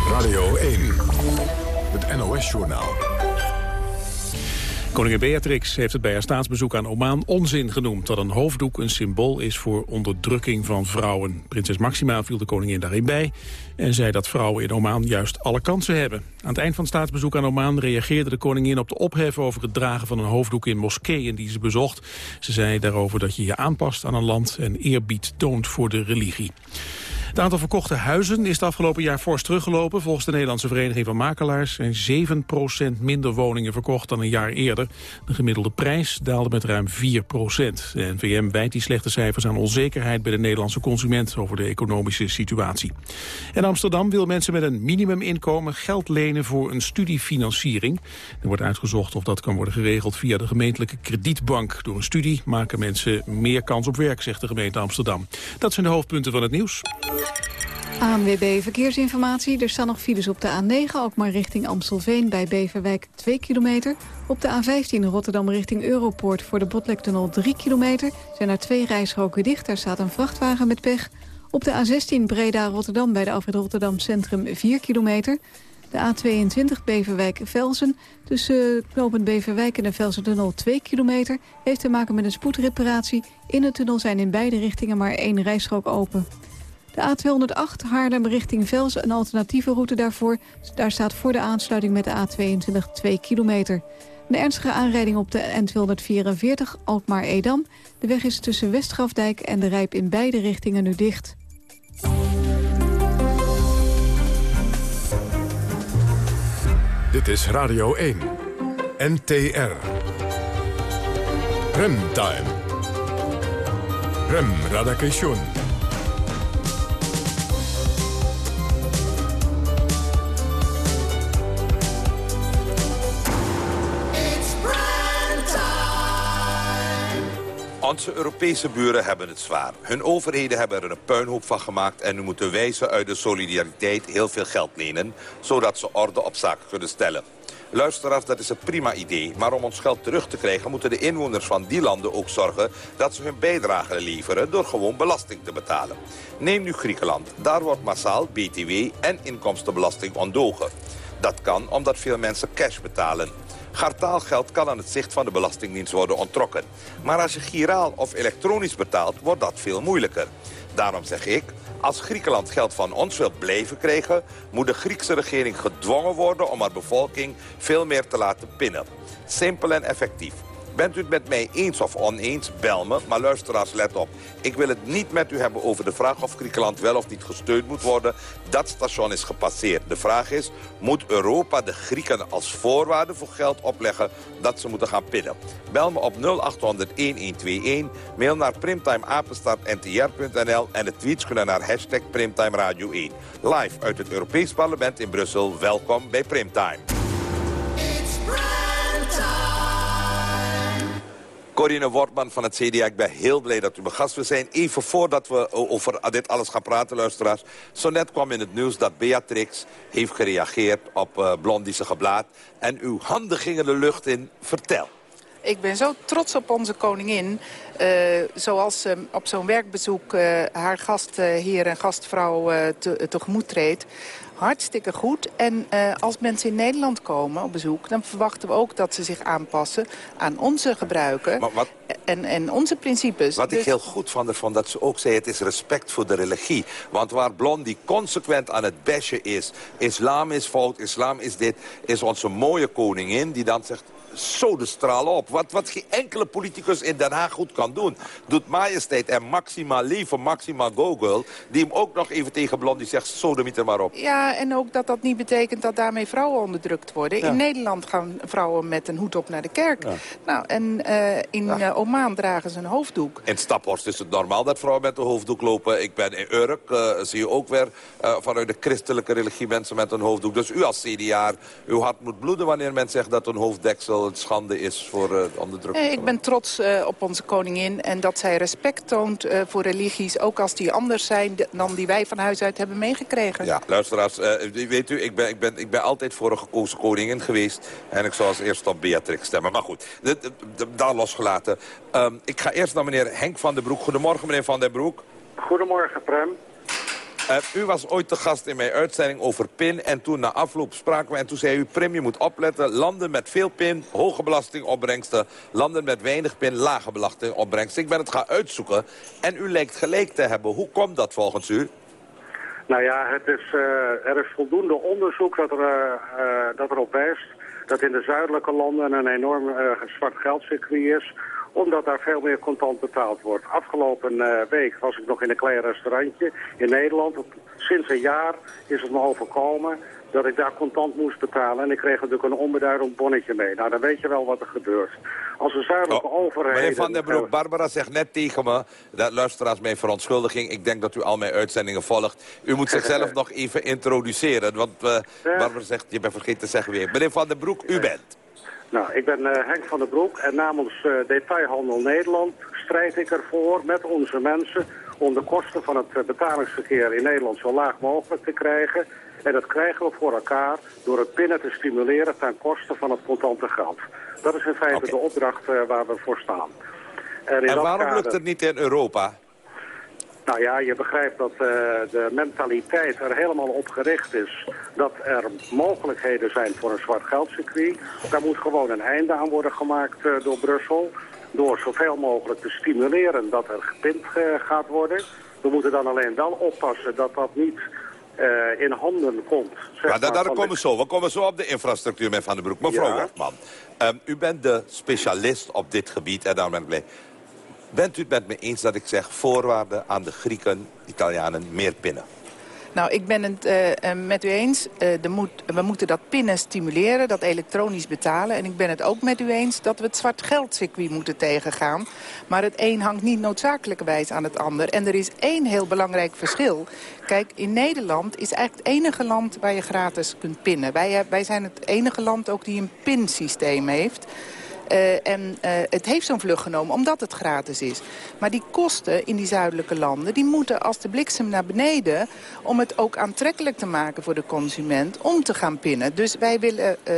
Radio 1, het NOS-journaal. Koningin Beatrix heeft het bij haar staatsbezoek aan Oman onzin genoemd... dat een hoofddoek een symbool is voor onderdrukking van vrouwen. Prinses Maxima viel de koningin daarin bij... en zei dat vrouwen in Oman juist alle kansen hebben. Aan het eind van het staatsbezoek aan Oman reageerde de koningin op de ophef... over het dragen van een hoofddoek in moskeeën die ze bezocht. Ze zei daarover dat je je aanpast aan een land en eerbied toont voor de religie. Het aantal verkochte huizen is het afgelopen jaar fors teruggelopen. Volgens de Nederlandse Vereniging van Makelaars zijn 7% minder woningen verkocht dan een jaar eerder. De gemiddelde prijs daalde met ruim 4% De NVM wijt die slechte cijfers aan onzekerheid bij de Nederlandse consument over de economische situatie. En Amsterdam wil mensen met een minimuminkomen geld lenen voor een studiefinanciering. Er wordt uitgezocht of dat kan worden geregeld via de gemeentelijke kredietbank. Door een studie maken mensen meer kans op werk, zegt de gemeente Amsterdam. Dat zijn de hoofdpunten van het nieuws. ANWB Verkeersinformatie. Er staan nog files op de A9, ook maar richting Amstelveen bij Beverwijk 2 kilometer. Op de A15 Rotterdam richting Europoort voor de Botlektunnel 3 kilometer. Zijn er twee rijstroken dicht, daar staat een vrachtwagen met pech. Op de A16 Breda-Rotterdam bij de Alfred Rotterdam Centrum 4 kilometer. De A22 Beverwijk-Velsen tussen knooppunt Beverwijk en de Velsen-tunnel 2 kilometer... heeft te maken met een spoedreparatie. In de tunnel zijn in beide richtingen maar één rijstrook open. De A208 Haarlem richting Vels, een alternatieve route daarvoor. Daar staat voor de aansluiting met de A22 2 kilometer. Een ernstige aanrijding op de N244 Alkmaar-Edam. De weg is tussen Westgrafdijk en de Rijp in beide richtingen nu dicht. Dit is Radio 1. NTR. Remtime. Rem Radakation. Onze Europese buren hebben het zwaar. Hun overheden hebben er een puinhoop van gemaakt... en nu moeten wij ze uit de solidariteit heel veel geld lenen... zodat ze orde op zaken kunnen stellen. Luisteraars, dat is een prima idee. Maar om ons geld terug te krijgen moeten de inwoners van die landen ook zorgen... dat ze hun bijdrage leveren door gewoon belasting te betalen. Neem nu Griekenland. Daar wordt massaal BTW en inkomstenbelasting ontdogen. Dat kan omdat veel mensen cash betalen. Gartaalgeld kan aan het zicht van de Belastingdienst worden ontrokken. Maar als je giraal of elektronisch betaalt, wordt dat veel moeilijker. Daarom zeg ik, als Griekenland geld van ons wil blijven krijgen... moet de Griekse regering gedwongen worden om haar bevolking veel meer te laten pinnen. Simpel en effectief. Bent u het met mij eens of oneens, bel me. Maar luisteraars, let op. Ik wil het niet met u hebben over de vraag of Griekenland wel of niet gesteund moet worden. Dat station is gepasseerd. De vraag is, moet Europa de Grieken als voorwaarde voor geld opleggen dat ze moeten gaan pinnen? Bel me op 0800-1121, mail naar primtimeapenstaartntr.nl en de tweets kunnen naar hashtag Primtime Radio 1. Live uit het Europees Parlement in Brussel. Welkom bij Primtime. Corine Wortman van het CDA, ik ben heel blij dat u mijn gast wil zijn. Even voordat we over dit alles gaan praten, luisteraars. Zo net kwam in het nieuws dat Beatrix heeft gereageerd op uh, Blondische Geblaad. En uw handen gingen de lucht in. Vertel. Ik ben zo trots op onze koningin. Uh, zoals ze op zo'n werkbezoek uh, haar gastheer en gastvrouw te, tegemoet treedt hartstikke goed. En uh, als mensen in Nederland komen op bezoek... dan verwachten we ook dat ze zich aanpassen aan onze gebruiken wat, en, en onze principes. Wat ik dus- heel goed vond ervan, dat ze ook zei... het is respect voor de religie. Want waar Blondie consequent aan het bashen is... islam is fout, islam is dit... is onze mooie koningin die dan zegt sodestralen op. Wat, wat geen enkele politicus in Den Haag goed kan doen. Doet majesteit en Maxima leven, Maxima Gogol... die hem ook nog even tegen Blondie zegt, sodemiet er maar op. Ja, en ook dat dat niet betekent dat daarmee vrouwen onderdrukt worden. Ja. In Nederland gaan vrouwen met een hoed op naar de kerk. Nou, en eh, in eh, Oman dragen ze een hoofddoek. In Staphorst is het normaal dat vrouwen met een hoofddoek lopen. Ik ben in Urk, eh, zie je ook weer vanuit de christelijke religie mensen met een hoofddoek. Dus u als CDA, uw hart moet bloeden wanneer men zegt dat een hoofddeksel een schande is voor uh, onderdrukking. Eh, ik ben trots uh, op onze koningin en dat zij respect toont uh, voor religies, ook als die anders zijn dan die wij van huis uit hebben meegekregen. Ja, luisteraars, weet u, ik ben, ik, ben, ik ben altijd voor een gekozen koningin geweest en ik zou als eerste op Beatrix stemmen. Maar goed, daar losgelaten. Um, ik ga eerst naar meneer Henk van den Broek. Goedemorgen, meneer van den Broek. Goedemorgen, Prem. Uh, u was ooit te gast in mijn uitzending over PIN. En toen na afloop spraken we en toen zei u... Prim, je moet opletten. Landen met veel PIN, hoge belastingopbrengsten. Landen met weinig PIN, lage belastingopbrengsten. Ik ben het gaan uitzoeken. En u lijkt gelijk te hebben. Hoe komt dat volgens u? Nou ja, het is, uh, er is voldoende onderzoek dat, er, uh, dat erop wijst... dat in de zuidelijke landen een enorm zwart geldcircuit is omdat daar veel meer contant betaald wordt. Afgelopen uh, week was ik nog in een klein restaurantje in Nederland. Sinds een jaar is het me overkomen dat ik daar contant moest betalen. En ik kreeg natuurlijk een onbeduidend bonnetje mee. Nou, dan weet je wel wat er gebeurt. Als een zuidelijke oh, overheid... Meneer Van den Broek, Barbara zegt net tegen me... dat luisteraars mijn verontschuldiging. Ik denk dat u al mijn uitzendingen volgt. U moet zichzelf [LAUGHS] nog even introduceren. Want uh, ja. Barbara zegt, je bent vergeten te zeggen weer. Meneer Van den Broek, u bent... Nou, ik ben uh, Henk van der Broek en namens uh, Detailhandel Nederland strijd ik ervoor met onze mensen om de kosten van het uh, betalingsverkeer in Nederland zo laag mogelijk te krijgen. En dat krijgen we voor elkaar door het pinnen te stimuleren ten koste van het contante geld. Dat is in feite okay. de opdracht waar we voor staan. En, en waarom kader... lukt het niet in Europa? Nou ja, je begrijpt dat uh, de mentaliteit er helemaal op gericht is dat er mogelijkheden zijn voor een zwart geldcircuit. Daar moet gewoon een einde aan worden gemaakt uh, door Brussel. Door zoveel mogelijk te stimuleren dat er gepind uh, gaat worden. We moeten dan alleen wel oppassen dat dat niet in handen komt. Zeg maar, daar, daar komen we zo. We komen zo op de infrastructuur met Van den Broek. Mevrouw ja. Um, u bent de specialist op dit gebied en daar ben ik blij. Bent u het met me eens dat ik zeg voorwaarden aan de Grieken, Italianen, meer pinnen? Nou, ik ben het uh, met u eens. De moet, we moeten dat pinnen stimuleren, dat elektronisch betalen. En ik ben het ook met u eens dat we het zwart geldcircuit moeten tegengaan. Maar het een hangt niet noodzakelijkerwijs aan het ander. En er is één heel belangrijk verschil. Kijk, in Nederland is eigenlijk het enige land waar je gratis kunt pinnen. Wij, wij zijn het enige land ook die een pinsysteem heeft. Uh, en uh, het heeft zo'n vlucht genomen omdat het gratis is. Maar die kosten in die zuidelijke landen... die moeten als de bliksem naar beneden... om het ook aantrekkelijk te maken voor de consument om te gaan pinnen. Dus wij willen uh,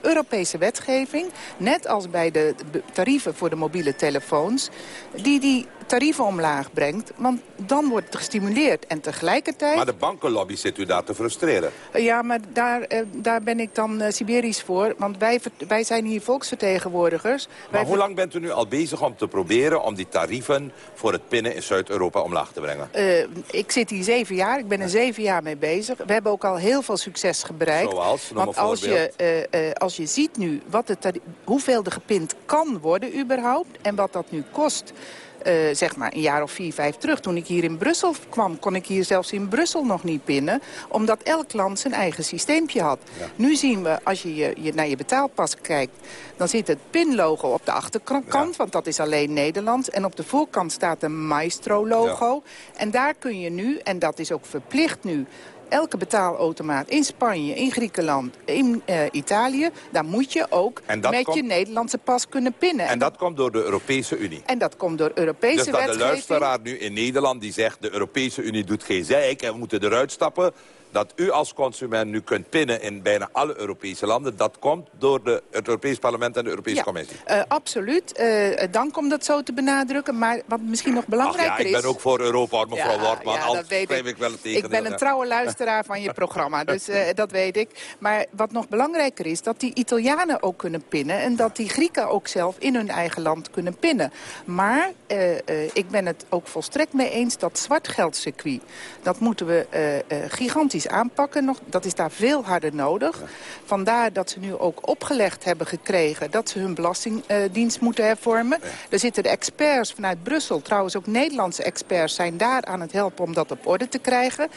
Europese wetgeving... net als bij de tarieven voor de mobiele telefoons... die die tarieven omlaag brengt, want dan wordt het gestimuleerd. En tegelijkertijd... Maar de bankenlobby zit u daar te frustreren. Ja, maar daar, daar ben ik dan Siberisch voor, want wij, wij zijn hier volksvertegenwoordigers. Maar wij hoe lang bent u nu al bezig om te proberen om die tarieven voor het pinnen in Zuid-Europa omlaag te brengen? Ik zit hier zeven jaar, ik ben er zeven jaar mee bezig. We hebben ook al heel veel succes. Zoals? Want als je, uh, uh, als je ziet nu wat het hoeveel er gepind kan worden überhaupt en wat dat nu kost... Uh, zeg maar een jaar of vier, vijf terug. Toen ik hier in Brussel kwam, kon ik hier zelfs in Brussel nog niet pinnen. Omdat elk land zijn eigen systeempje had. Ja. Nu zien we, als je, je, je, naar je betaalpas kijkt... dan zit het pinlogo op de achterkant, ja. want dat is alleen Nederlands. En op de voorkant staat een Maestro-logo. Ja. En daar kun je nu, en dat is ook verplicht nu elke betaalautomaat in Spanje, in Griekenland, in uh, Italië... daar moet je ook met komt... je Nederlandse pas kunnen pinnen. En, en dat, dat komt door de Europese Unie? En dat komt door Europese dus dat wetgeving. de luisteraar nu in Nederland die zegt... de Europese Unie doet geen zeik en we moeten eruit stappen dat u als consument nu kunt pinnen in bijna alle Europese landen... dat komt door de, het Europees Parlement en de Europese ja, Commissie. Uh, absoluut. Uh, dank om dat zo te benadrukken. Maar wat misschien nog belangrijker Ach ja, is... ik ben ook voor Europa, mevrouw ja, Wortman. Ja, dat weet ik. ik wel het. Ik ben een trouwe luisteraar van je programma, [LAUGHS] dus uh, dat weet ik. Maar wat nog belangrijker is, dat die Italianen ook kunnen pinnen... en dat die Grieken ook zelf in hun eigen land kunnen pinnen. Maar ik ben het ook volstrekt mee eens dat zwart geldcircuit... dat moeten we gigantisch precies aanpakken. Nog, dat is daar veel harder nodig. Vandaar dat ze nu ook opgelegd hebben gekregen... dat ze hun belastingdienst moeten hervormen. Er zitten de experts vanuit Brussel, trouwens ook Nederlandse experts... zijn daar aan het helpen om dat op orde te krijgen.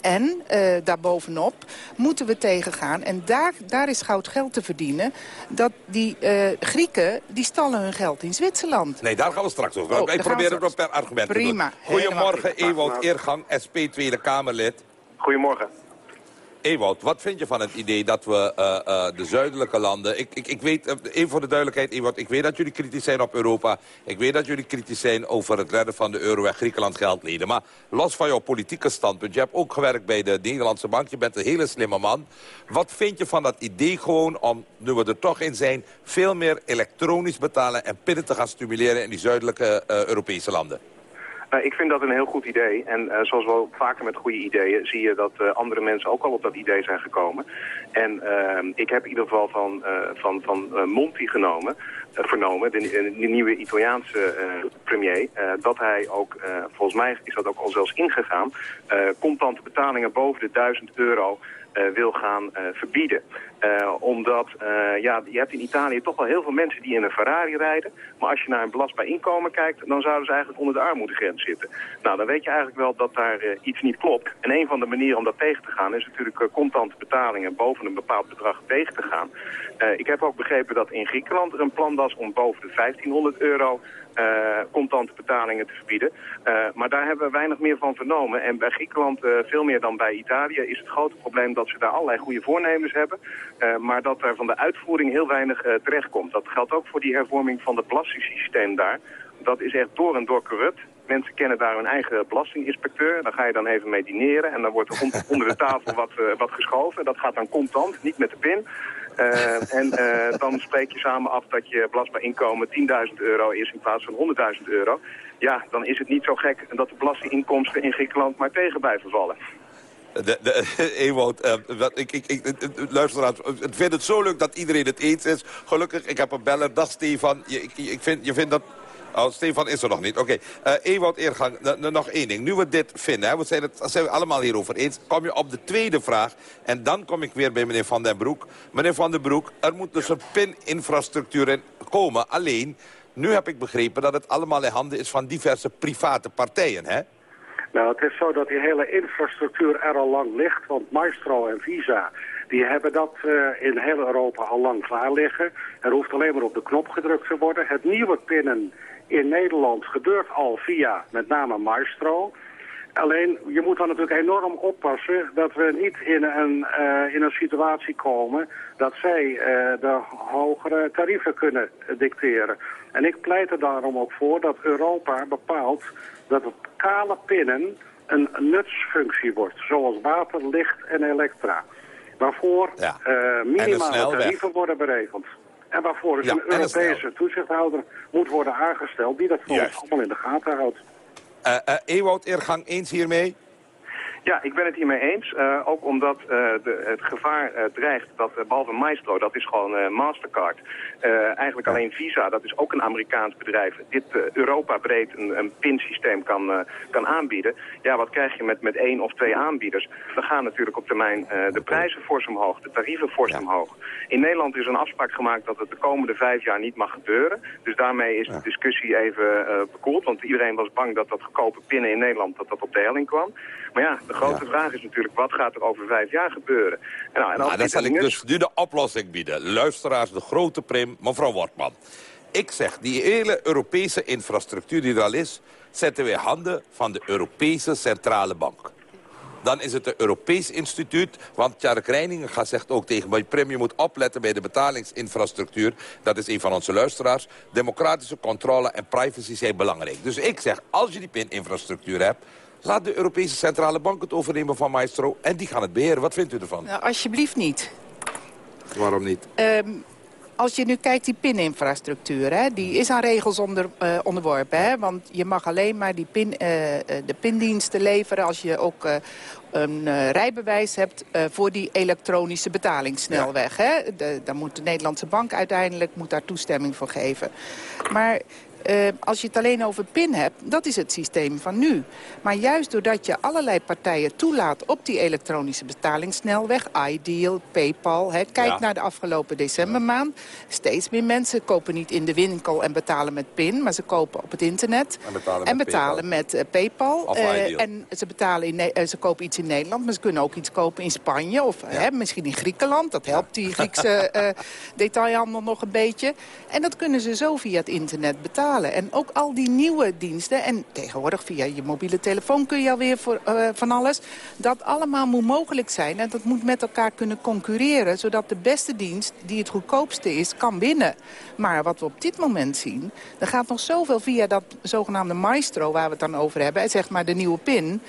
En uh, daarbovenop moeten we tegengaan, en daar, daar is goud geld te verdienen... dat die uh, Grieken, die stallen hun geld in Zwitserland. Nee, daar gaan we straks over. Oh, ik probeer het per argument Prima. te doen. Goedemorgen, Ewout Eergang, SP Tweede Kamerlid. Goedemorgen. Ewout, wat vind je van het idee dat we uh, uh, de zuidelijke landen... Ik, ik, ik weet, uh, even voor de duidelijkheid, Ewout, ik weet dat jullie kritisch zijn op Europa. Ik weet dat jullie kritisch zijn over het redden van de euro en Griekenland geld leden. Maar los van jouw politieke standpunt, je hebt ook gewerkt bij de Nederlandse Bank. Je bent een hele slimme man. Wat vind je van dat idee gewoon om, nu we er toch in zijn... veel meer elektronisch betalen en pinnen te gaan stimuleren in die zuidelijke Europese landen? Uh, ik vind dat een heel goed idee. En uh, zoals wel vaker met goede ideeën zie je dat uh, andere mensen ook al op dat idee zijn gekomen. En ik heb in ieder geval van, van, van Monti genomen, vernomen, de, de, nieuwe Italiaanse premier, dat hij ook, volgens mij is dat ook al zelfs ingegaan, contante betalingen boven de 1000 euro wil gaan uh, verbieden. Uh, omdat ja, je hebt in Italië toch wel heel veel mensen die in een Ferrari rijden. Maar als je naar een belastbaar inkomen kijkt, dan zouden ze eigenlijk onder de armoedegrens zitten. Nou, dan weet je eigenlijk wel dat daar iets niet klopt. En een van de manieren om dat tegen te gaan is natuurlijk contante betalingen boven een bepaald bedrag tegen te gaan. ik heb ook begrepen dat in Griekenland er een plan was om boven de 1500 euro contante betalingen te verbieden. Uh, maar daar hebben we weinig meer van vernomen. En bij Griekenland, uh, veel meer dan bij Italië, is het grote probleem dat ze daar allerlei goede voornemens hebben. maar dat er van de uitvoering heel weinig terechtkomt. Dat geldt ook voor die hervorming van het belastingssysteem daar. Dat is echt door en door corrupt. Mensen kennen daar hun eigen belastinginspecteur. Daar ga je dan even mee dineren. En dan wordt er [LAUGHS] onder de tafel wat, wat geschoven. Dat gaat dan contant, niet met de pin. Uh, en uh, dan spreek je samen af dat je belastbaar inkomen 10.000 euro is in plaats van 100.000 euro. Ja, dan is het niet zo gek dat de belastinginkomsten in Griekenland maar tegen blijven vallen. De, de, [LAUGHS] Ewout, uh, ik, ik, ik vind het zo leuk dat iedereen het eens is. Gelukkig, ik heb een beller. Dag Stefan, je, ik, ik vind, je vindt dat Oh, Stefan is er nog niet. Oké, okay. uh, Ewout Eergang, nog één ding. Nu we dit vinden, hè, we zijn het zijn we allemaal hierover eens... kom je op de tweede vraag. En dan kom ik weer bij meneer Van den Broek. Meneer Van den Broek, er moet dus een pininfrastructuur in komen. Alleen, nu heb ik begrepen dat het allemaal in handen is van diverse private partijen, hè? Nou, het is zo dat die hele infrastructuur er al lang ligt. Want Maestro en Visa die hebben dat uh, in heel Europa al lang klaar liggen. Er hoeft alleen maar op de knop gedrukt te worden. Het nieuwe pinnen in Nederland gebeurt al via met name Maestro. Alleen, je moet dan natuurlijk enorm oppassen dat we niet in een, uh, in een situatie komen dat zij uh, de hogere tarieven kunnen dicteren. En ik pleit er daarom ook voor dat Europa bepaalt dat het kale pinnen een nutsfunctie wordt, zoals water, licht en elektra. Waarvoor ja. uh, minimale tarieven worden berekend. En waarvoor dus ja, een Europese toezichthouder moet worden aangesteld... die dat voor ons allemaal in de gaten houdt. Uh, uh, Ewout Eergang eens hiermee? Ja, ik ben het hiermee eens. Uh, ook omdat uh, de, het gevaar uh, dreigt dat, behalve Maestro, dat is gewoon Mastercard. eigenlijk alleen Visa, dat is ook een Amerikaans bedrijf, dit Europa breed een, een pinsysteem kan, kan aanbieden. Ja, wat krijg je met, met één of twee aanbieders? Dan gaan natuurlijk op termijn de prijzen fors omhoog, de tarieven fors ja. omhoog. In Nederland is een afspraak gemaakt dat het de komende vijf jaar niet mag gebeuren. Dus daarmee is de discussie even bekoeld, want iedereen was bang dat dat goedkope pinnen in Nederland dat dat op de helling kwam. Maar ja, de grote ja. vraag is natuurlijk, wat gaat er over vijf jaar gebeuren? En nou, en nou, dan zal ik dus nu de oplossing bieden. Luisteraars, de grote prim, mevrouw Wortman. Ik zeg, die hele Europese infrastructuur die er al is... zetten we in handen van de Europese Centrale Bank. Dan is het een Europees instituut. Want Tjark Reininga zegt ook tegen mij... Prim, je moet opletten bij de betalingsinfrastructuur. Dat is een van onze luisteraars. Democratische controle en privacy zijn belangrijk. Dus ik zeg, als je die pininfrastructuur hebt... Laat de Europese Centrale Bank het overnemen van Maestro en die gaan het beheren. Wat vindt u ervan? Nou, alsjeblieft niet. Waarom niet? Um, als je nu kijkt, die pininfrastructuur, hè, die is aan regels onder, uh, onderworpen. Hè? Want je mag alleen maar die pin, uh, de pindiensten leveren als je ook uh, een rijbewijs hebt voor die elektronische betalingssnelweg. Ja. Hè? De, daar moet de Nederlandse bank uiteindelijk moet daar toestemming voor geven. Maar Eh, als je het alleen over PIN hebt, dat is het systeem van nu. Maar juist doordat je allerlei partijen toelaat op die elektronische betalingssnelweg... Ideal, Paypal, kijk Ja. naar de afgelopen decembermaand. Steeds meer mensen kopen niet in de winkel en betalen met PIN... maar ze kopen op het internet En betalen en met betalen PayPal. met eh, Paypal. Eh, en ze, betalen in, eh, ze kopen iets in Nederland, maar ze kunnen ook iets kopen in Spanje... of misschien in Griekenland. Dat helpt die Griekse [LAUGHS] eh, detailhandel nog een beetje. En dat kunnen ze zo via het internet betalen. En ook al die nieuwe diensten, en tegenwoordig via je mobiele telefoon kun je alweer voor, eh, van alles. Dat allemaal moet mogelijk zijn en dat moet met elkaar kunnen concurreren... zodat de beste dienst, die het goedkoopste is, kan winnen. Maar wat we op dit moment zien, er gaat nog zoveel via dat zogenaamde maestro... waar we het dan over hebben, en zeg maar de nieuwe PIN...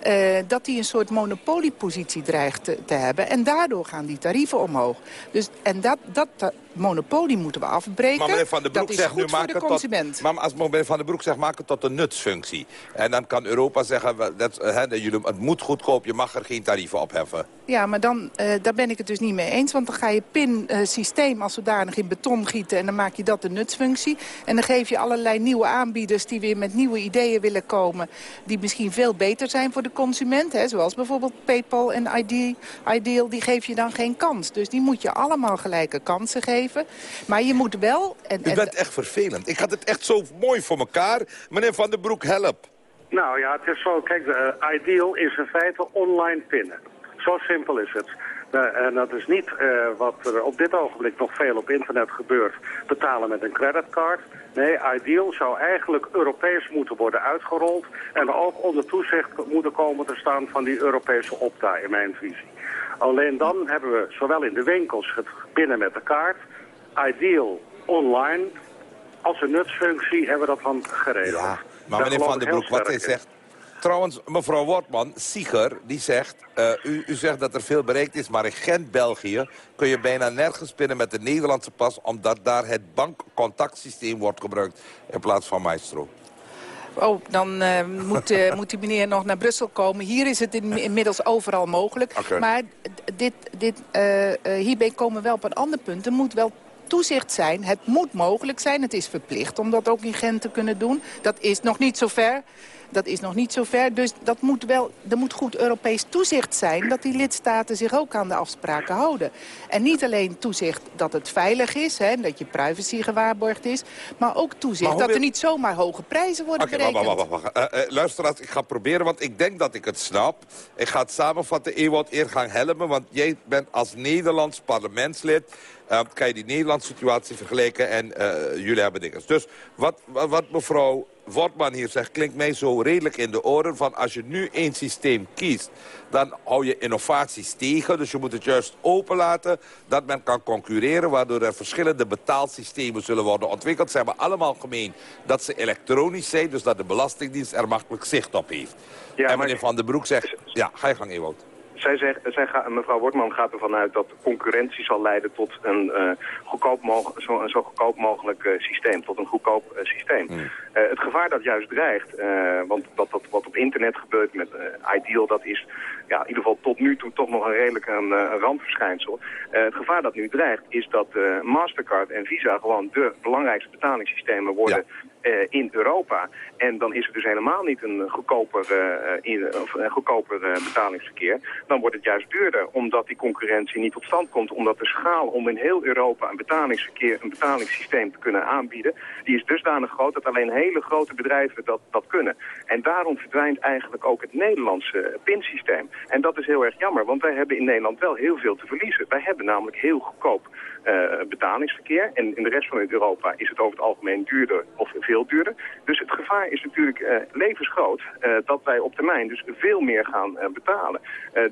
eh, dat die een soort monopoliepositie dreigt te, te hebben. En daardoor gaan die tarieven omhoog. Dus, en dat, dat monopolie moeten we afbreken. Maar meneer Van den Broek dat is zegt goed nu voor maken de tot, consument. maar als meneer Van den Broek zegt maken tot een nutsfunctie. En dan kan Europa zeggen, dat, eh, hè, dat jullie, het moet goedkoop, je mag er geen tarieven op heffen. Ja, maar dan, eh, daar ben ik het dus niet mee eens. Want dan ga je PIN-systeem als zodanig in beton gieten... en dan maak je dat de nutsfunctie. En dan geef je allerlei nieuwe aanbieders die weer met nieuwe ideeën willen komen... die misschien veel beter zijn voor de consument. Hè, zoals bijvoorbeeld PayPal en ID, Ideal, die geef je dan geen kans. Dus die moet je allemaal gelijke kansen geven. Maar je moet wel... En, U en- bent echt vervelend. Ik had het echt zo mooi voor elkaar. Meneer Van den Broek, help. Nou ja, het is zo, kijk, de eh, Ideal is in feite online pinnen. Zo simpel is het. Eh, en dat is niet eh, wat er op dit ogenblik nog veel op internet gebeurt, betalen met een creditcard. Nee, Ideal zou eigenlijk Europees moeten worden uitgerold en ook onder toezicht moeten komen te staan van die Europese opta in mijn visie. Alleen dan hebben we zowel in de winkels het pinnen met de kaart, Ideal online, als een nutsfunctie hebben we dat dan geregeld. Maar Daar meneer Van den Broek, wat hij zegt... Trouwens, mevrouw Wortman, Sieger, die zegt... eh, u, u zegt dat er veel bereikt is, maar in Gent, België... kun je bijna nergens pinnen met de Nederlandse pas... omdat daar het bankcontactsysteem wordt gebruikt in plaats van Maestro. Oh, dan eh, moet, eh, moet die meneer nog naar Brussel komen. Hier is het in- inmiddels overal mogelijk. Maar dit, dit, hierbij komen we wel op een ander punt. Er moet wel toezicht zijn. Het moet mogelijk zijn. Het is verplicht om dat ook in Gent te kunnen doen. Dat is nog niet zo ver. Dat is nog niet zo ver. Dus dat moet wel, er moet goed Europees toezicht zijn... dat die lidstaten zich ook aan de afspraken houden. En niet alleen toezicht dat het veilig is... Hè, dat je privacy gewaarborgd is... maar ook toezicht Maar dat er niet zomaar hoge prijzen worden wacht, berekend. wacht, wacht. wacht. Eh, eh, luisteraars, ik ga proberen, want ik denk dat ik het snap. Ik ga het samenvatten. Ewout Eergang helpen, want jij bent als Nederlands parlementslid... eh, kan je die Nederlandse situatie vergelijken en jullie hebben dingen. Dus wat, wat, wat mevrouw Wortman hier zegt, klinkt mij zo redelijk in de oren... van als je nu één systeem kiest, dan hou je innovaties tegen. Dus je moet het juist openlaten dat men kan concurreren... waardoor er verschillende betaalsystemen zullen worden ontwikkeld. Ze hebben allemaal gemeen dat ze elektronisch zijn... dus dat de Belastingdienst er makkelijk zicht op heeft. Ja, en maar- meneer Van den Broek zegt... Ja, ga je gang, Ewout. Zij zegt, zij gaat, mevrouw Wortman gaat ervan uit dat concurrentie zal leiden tot een, eh, goedkoop zo, een zo goedkoop mogelijk eh, systeem, tot een goedkoop eh, systeem. Eh, het gevaar dat juist dreigt, want dat, dat wat op internet gebeurt met Ideal, dat is ja, in ieder geval tot nu toe toch nog een redelijk een, eh, een randverschijnsel. Eh, het gevaar dat nu dreigt is dat eh, Mastercard en Visa gewoon de belangrijkste betalingssystemen worden in Europa. En dan is het dus helemaal niet een goedkoper, in, of een goedkoper betalingsverkeer. Dan wordt het juist duurder, omdat die concurrentie niet tot stand komt. Omdat de schaal om in heel Europa een betalingsverkeer, een betalingssysteem te kunnen aanbieden, die is dusdanig groot dat alleen hele grote bedrijven dat, dat kunnen. En daarom verdwijnt eigenlijk ook het Nederlandse pinsysteem. En dat is heel erg jammer, want wij hebben in Nederland wel heel veel te verliezen. Wij hebben namelijk heel goedkoop eh, betalingsverkeer. En in de rest van Europa is het over het algemeen duurder of veel duurder. Dus het gevaar is natuurlijk eh, levensgroot eh, dat wij op termijn dus veel meer gaan betalen.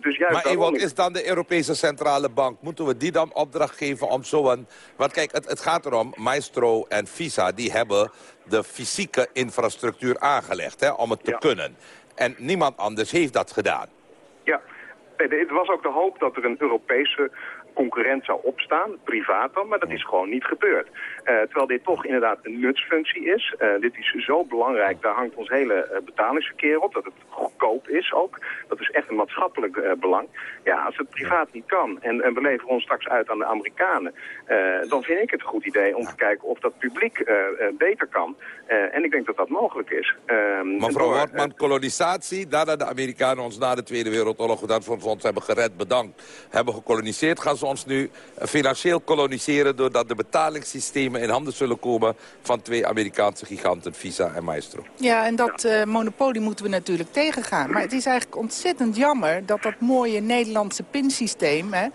Dus juist Maar Ewout, is dan de Europese Centrale Bank... moeten we die dan opdracht geven om zo'n... Want kijk, het, het gaat erom, Maestro en Visa... die hebben de fysieke infrastructuur aangelegd hè, om het te kunnen. En niemand anders heeft dat gedaan. Nee, het was ook de hoop dat er een Europese concurrent zou opstaan, privaat dan, maar dat is gewoon niet gebeurd. Eh, terwijl dit toch inderdaad een nutsfunctie is. Uh, dit is zo belangrijk, daar hangt ons hele uh, betalingsverkeer op, dat het goedkoop is ook. Dat is echt een maatschappelijk belang. Ja, als het privaat niet kan en, en we leveren ons straks uit aan de Amerikanen, dan vind ik het een goed idee om te kijken of dat publiek beter kan. en ik denk dat dat mogelijk is. Ehm, Mevrouw Wortman, kolonisatie, nadat de Amerikanen ons na de Tweede Wereldoorlog dat voor ons hebben gered, bedankt, hebben gekoloniseerd, gaan ze ons nu financieel koloniseren... doordat de in handen zullen komen... van twee Amerikaanse giganten, Visa en Maestro. Ja, en dat uh, monopolie moeten we natuurlijk tegengaan. Maar het is eigenlijk ontzettend jammer dat dat mooie Nederlandse pinsysteem... Hè,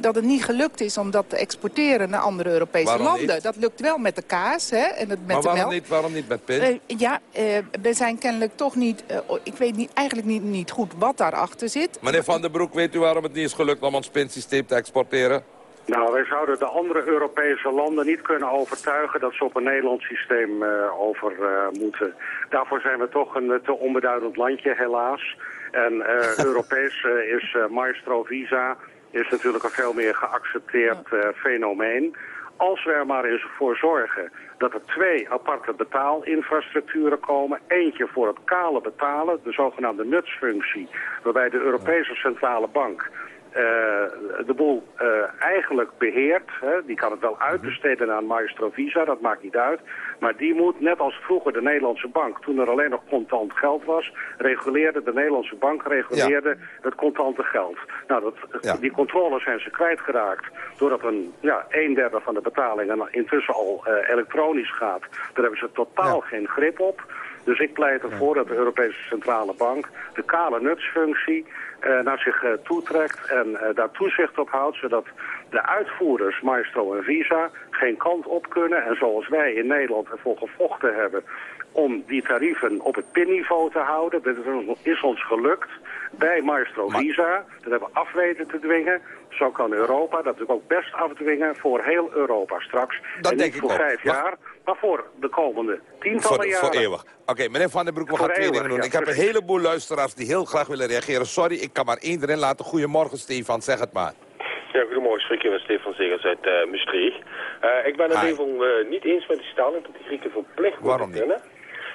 dat het niet gelukt is om dat te exporteren naar andere Europese landen. Dat lukt wel met de kaas hè, en het, met maar waarom Niet, waarom niet met pin? Uh, ja, uh, we zijn kennelijk toch niet... Uh, ik weet niet, eigenlijk niet, niet goed wat daarachter zit. Meneer Van der Broek, weet u waarom het niet is gelukt om ons pinsysteem te exporteren? Nou, wij zouden de andere Europese landen niet kunnen overtuigen dat ze op een Nederlands systeem uh, over uh, moeten. Daarvoor zijn we toch een te onbeduidend landje, helaas. En uh, [LAUGHS] Europees is Maestro Visa is natuurlijk een veel meer geaccepteerd fenomeen. Als we er maar eens voor zorgen dat er twee aparte betaalinfrastructuren komen. Eentje voor het kale betalen, de zogenaamde nutsfunctie, waarbij de Europese Centrale Bank de boel uh, eigenlijk beheert. Hè. Die kan het wel uitbesteden aan Maestro Visa, dat maakt niet uit. Maar die moet, net als vroeger de Nederlandse bank, toen er alleen nog contant geld was, reguleerde de Nederlandse bank reguleerde ja. het contante geld. Nou, dat, ja. die controles zijn ze kwijtgeraakt doordat een, ja, een derde van de betalingen intussen al uh, elektronisch gaat. Daar hebben ze totaal ja. geen grip op. Dus ik pleit ervoor dat de Europese Centrale Bank de kale nutsfunctie uh, naar zich uh, toetrekt en uh, daar toezicht op houdt, zodat de uitvoerders, Maestro en Visa, geen kant op kunnen. En zoals wij in Nederland ervoor gevochten hebben om die tarieven op het pinniveau te houden, dat is ons gelukt bij Maestro maar... Visa. Dat hebben we af weten te dwingen. Zo kan Europa dat ook best afdwingen voor heel Europa straks. Dat en denk niet voor vijf jaar, maar voor de komende tientallen voor, jaren. Voor eeuwig. Oké, okay, meneer Van den Broek, we gaan twee dingen doen. Ja, ik heb een heleboel luisteraars die heel graag willen reageren. Sorry, ik kan maar één erin laten. Goedemorgen, Stefan, zeg het maar. Ja, goedemorgen, spreek je met Stefan Zegers uit uh, Maastricht. Uh, ik ben het even uh, niet eens met de stelling dat de Grieken verplicht moeten Waarom niet?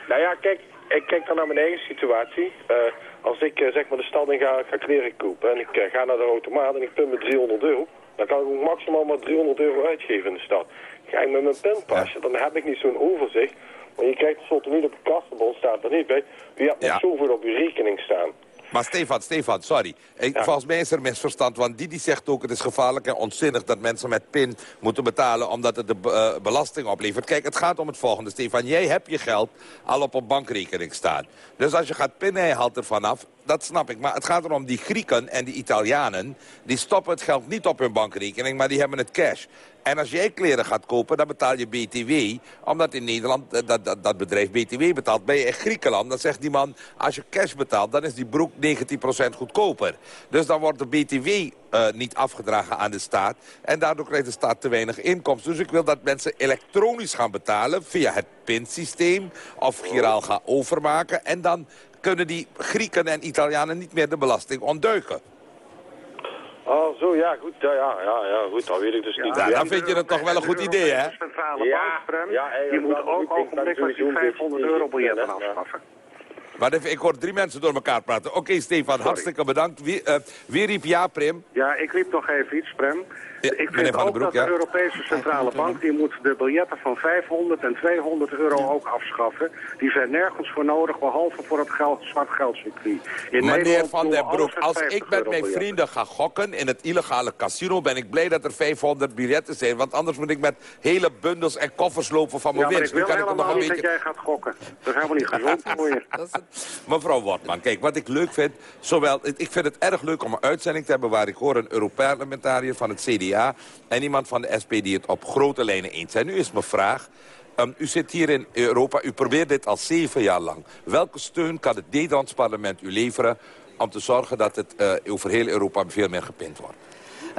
Nou ja, kijk, ik kijk dan naar mijn eigen situatie. Als ik zeg maar de stad in ga, ga kleren kopen en ik ga naar de automaat en ik pin met 300 euro, dan kan ik ook maximaal maar 300 euro uitgeven in de stad. Ga ik met mijn pinpasje, ja. dan heb ik niet zo'n overzicht. Maar je kijkt tenslotte niet op de kassenbon, staat er niet bij. U hebt ja. zoveel op uw rekening staan. Maar Stefan, Stefan, sorry. Ik, ja. Volgens mij is er misverstand, want Didi zegt ook... het is gevaarlijk en onzinnig dat mensen met PIN moeten betalen... omdat het de uh, belasting oplevert. Kijk, het gaat om het volgende, Stefan. Jij hebt je geld al op een bankrekening staan. Dus als je gaat pinnen, hij haalt er vanaf dat snap ik. Maar het gaat erom, die Grieken en die Italianen... die stoppen het geld niet op hun bankrekening, maar die hebben het cash. En als jij kleren gaat kopen, dan betaal je BTW. Omdat in Nederland dat, dat, dat bedrijf BTW betaalt. Ben je in Griekenland, dan zegt die man... als je cash betaalt, dan is die broek 19% goedkoper. Dus dan wordt de BTW uh, niet afgedragen aan de staat. En daardoor krijgt de staat te weinig inkomsten. Dus ik wil dat mensen elektronisch gaan betalen... via het PIN-systeem of giraal gaan overmaken. En dan kunnen die Grieken en Italianen niet meer de belasting ontduiken. Oh, zo, ja, goed. Ja, ja, ja, ja goed, dat weet ik dus niet. Ja, dan vind je het toch wel een goed idee, hè? centrale ja, ja, je moet ook ogenblikkelijk die 500 euro biljetten afschaffen. Maar even, ik hoor drie mensen door elkaar praten. Oké, okay, Stefan, Sorry. hartstikke bedankt. Wie, uh, wie riep ja, Prim? Ja, ik riep nog even iets, Prem. Ja, ik vind ook Broek, dat ja. de Europese Centrale Bank die moet de biljetten van 500 en 200 euro ook afschaffen. Die zijn nergens voor nodig, behalve voor het geld, zwart geldcircuit. In Meneer Van den Broek, als ik met mijn vrienden ga gokken in het illegale casino... ben ik blij dat er 500 biljetten zijn. Want anders moet ik met hele bundels en koffers lopen van mijn ja, winst. ik wil helemaal nog een niet beetje... dat jij gaat gokken. Dat is helemaal niet gezond voor je. [LAUGHS] Mevrouw Wortman, kijk, wat ik leuk vind... Zowel, ik vind het erg leuk om een uitzending te hebben... waar ik hoor een Europarlementariër van het CDA en iemand van de SP die het op grote lijnen eens zijn. Nu is mijn vraag, um, u zit hier in Europa, u probeert dit al zeven jaar lang. Welke steun kan het Nederlands parlement u leveren om te zorgen dat het uh, over heel Europa veel meer gepind wordt?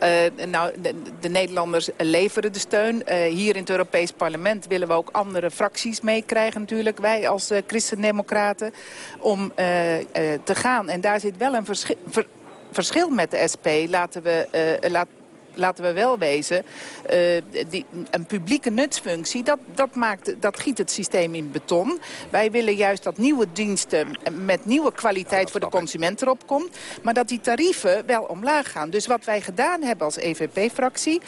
Uh, nou, de, de, Nederlanders leveren de steun. Uh, hier in het Europees Parlement willen we ook andere fracties meekrijgen natuurlijk. Wij als uh, christendemocraten om te gaan. En daar zit wel een verschil... Ver verschil met de SP laten we, uh, laten we wel wezen, uh, die, een publieke nutsfunctie, dat, dat, maakt, dat giet het systeem in beton. Wij willen juist dat nieuwe diensten met nieuwe kwaliteit voor de consument erop komt. Maar dat die tarieven wel omlaag gaan. Dus wat wij gedaan hebben als EVP-fractie,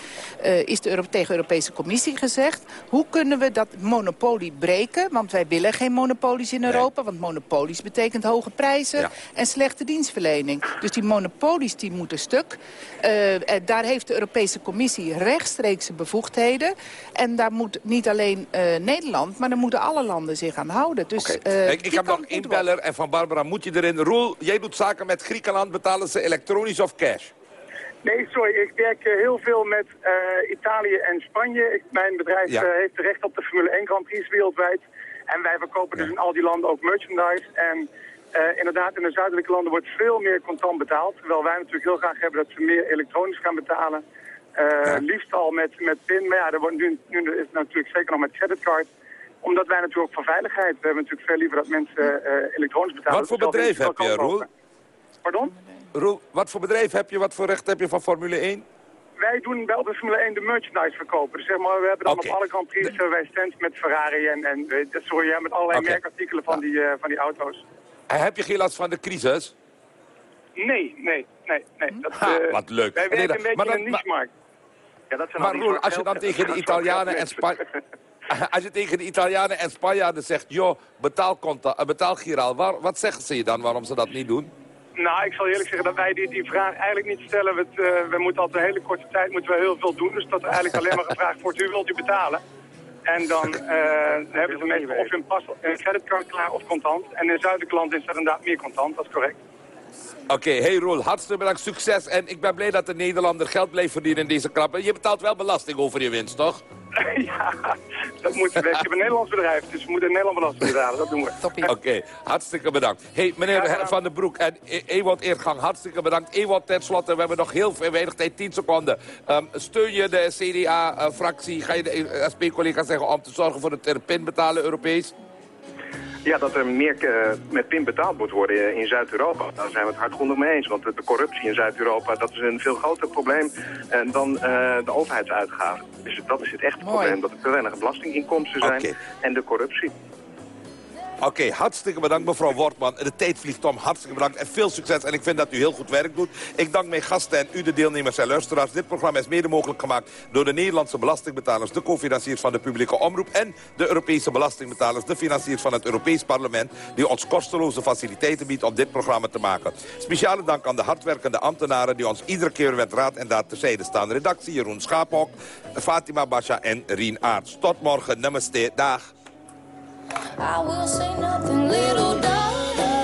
uh, is de Euro tegen de Europese Commissie gezegd, hoe kunnen we dat monopolie breken? Want wij willen geen monopolies in Europa, want monopolies betekent hoge prijzen ja. en slechte dienstverlening. Dus die monopolies die moeten stuk. Uh, daar heeft de Europese Commissie rechtstreekse bevoegdheden. En daar moet niet alleen uh, Nederland, maar daar moeten alle landen zich aan houden. Dus, okay. uh, ik, ik heb nog één beller en van Barbara moet je erin. Roel, jij doet zaken met Griekenland. Betalen ze elektronisch of cash? Nee, sorry. Ik werk heel veel met uh, Italië en Spanje. Ik, mijn bedrijf ja. uh, heeft recht op de Formule 1 Grand Prix wereldwijd. En wij verkopen ja. dus in al die landen ook merchandise. En uh, inderdaad, in de zuidelijke landen wordt veel meer contant betaald. Terwijl wij natuurlijk heel graag hebben dat ze meer elektronisch gaan betalen. Uh, ja. Liefst al met, met PIN. Maar ja, er wordt nu, nu is het natuurlijk zeker nog met creditcard. Omdat wij natuurlijk ook voor veiligheid... We hebben natuurlijk veel liever dat mensen uh, elektronisch betalen. Wat voor bedrijf heb je, Roel? Pardon? Roel, wat voor bedrijf heb je? Wat voor recht heb je van Formule 1? Wij doen bij op de Formule 1 de merchandise verkopen. Dus zeg maar, we hebben dan okay. op alle Grand Prix de... wij stands met Ferrari en, en sorry, ja, met allerlei okay. merkartikelen van, ja. die, van die auto's. En heb je geen last van de crisis? Nee, nee, nee. nee. Dat, ha, uh, wat leuk. Wij werken nee, een beetje in een niche-markt. Ja, dat zijn maar Roel, als je dan tegen de [LAUGHS] Italianen en Spanjaarden... [LAUGHS] Als je tegen de Italianen en Spanjaarden zegt... joh, betaal, betaal giraal, Waar, wat zeggen ze je dan waarom ze dat niet doen? Nou, ik zal eerlijk zeggen dat wij die, die vraag eigenlijk niet stellen. We, uh, we moeten altijd een hele korte tijd moeten we heel veel doen. Dus dat er eigenlijk alleen maar gevraagd wordt, u wilt u betalen? En dan uh, hebben ze meestal of hun pas, een creditcard klaar of contant. En in zuidelijke landen is dat inderdaad meer contant, dat is correct. Oké, hey Roel, hartstikke bedankt, succes. En ik ben blij dat de Nederlander geld blijft verdienen in deze klap. Je betaalt wel belasting over je winst, toch? [LAUGHS] ja, dat moet je weten. Ik heb een Nederlands bedrijf, dus we moeten in Nederland belasting betalen. Dat doen we. Oké, okay, hartstikke bedankt. hey, meneer ja, Van den Broek en e Ewald Eergang, hartstikke bedankt. Ewald, tenslotte, we hebben nog heel veel, weinig tijd, 10 seconden. Um, steun je de CDA-fractie, uh, ga je de SP-collega's zeggen om te zorgen voor het PIN betalen Europees? Ja, dat er meer uh, met PIN betaald moet worden in Zuid-Europa. Daar zijn we het hardgrondig mee eens. Want de corruptie in Zuid-Europa, dat is een veel groter probleem uh, dan uh, de overheidsuitgaven. Dus dat is het echte Mooi. probleem. Dat er te weinig belastinginkomsten zijn en de corruptie. Oké, hartstikke bedankt mevrouw Wortman. De tijd vliegt om. Hartstikke bedankt en veel succes. En ik vind dat u heel goed werk doet. Ik dank mijn gasten en u de deelnemers en luisteraars. Dit programma is mede mogelijk gemaakt door de Nederlandse belastingbetalers... de co-financiers van de publieke omroep... en de Europese belastingbetalers, de financiers van het Europees Parlement... die ons kosteloze faciliteiten biedt om dit programma te maken. Speciale dank aan de hardwerkende ambtenaren... die ons iedere keer met raad en daad terzijde staan. Redactie Jeroen Schaaphok, Fatima Basha en Rien Aarts. Tot morgen. Namaste. Dag. I will say nothing, little daughter.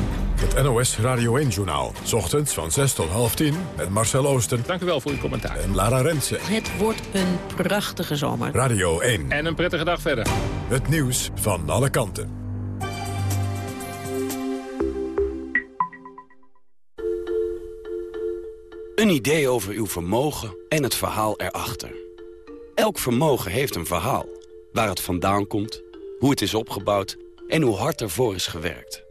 Het NOS Radio 1-journaal. Ochtends van 6 tot half 10 met Marcel Oosten. Dank u wel voor uw commentaar. En Lara Rensen. Het wordt een prachtige zomer. Radio 1. En een prettige dag verder. Het nieuws van alle kanten. Een idee over uw vermogen en het verhaal erachter. Elk vermogen heeft een verhaal. Waar het vandaan komt, hoe het is opgebouwd en hoe hard ervoor is gewerkt.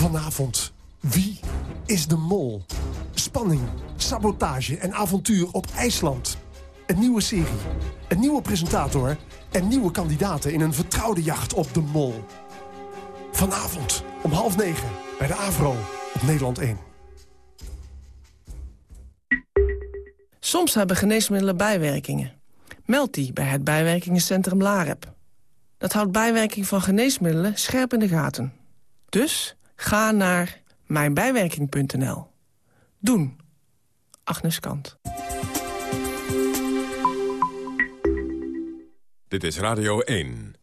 Vanavond, wie is de mol? Spanning, sabotage en avontuur op IJsland. Een nieuwe serie, een nieuwe presentator en nieuwe kandidaten in een vertrouwde jacht op de mol. Vanavond om half negen bij de AVRO op Nederland 1. Soms hebben geneesmiddelen bijwerkingen. Meld die bij het bijwerkingencentrum LAREP. Dat houdt bijwerking van geneesmiddelen scherp in de gaten. Dus ga naar mijnbijwerking.nl. Doen. Agnes Kant. Dit is Radio 1.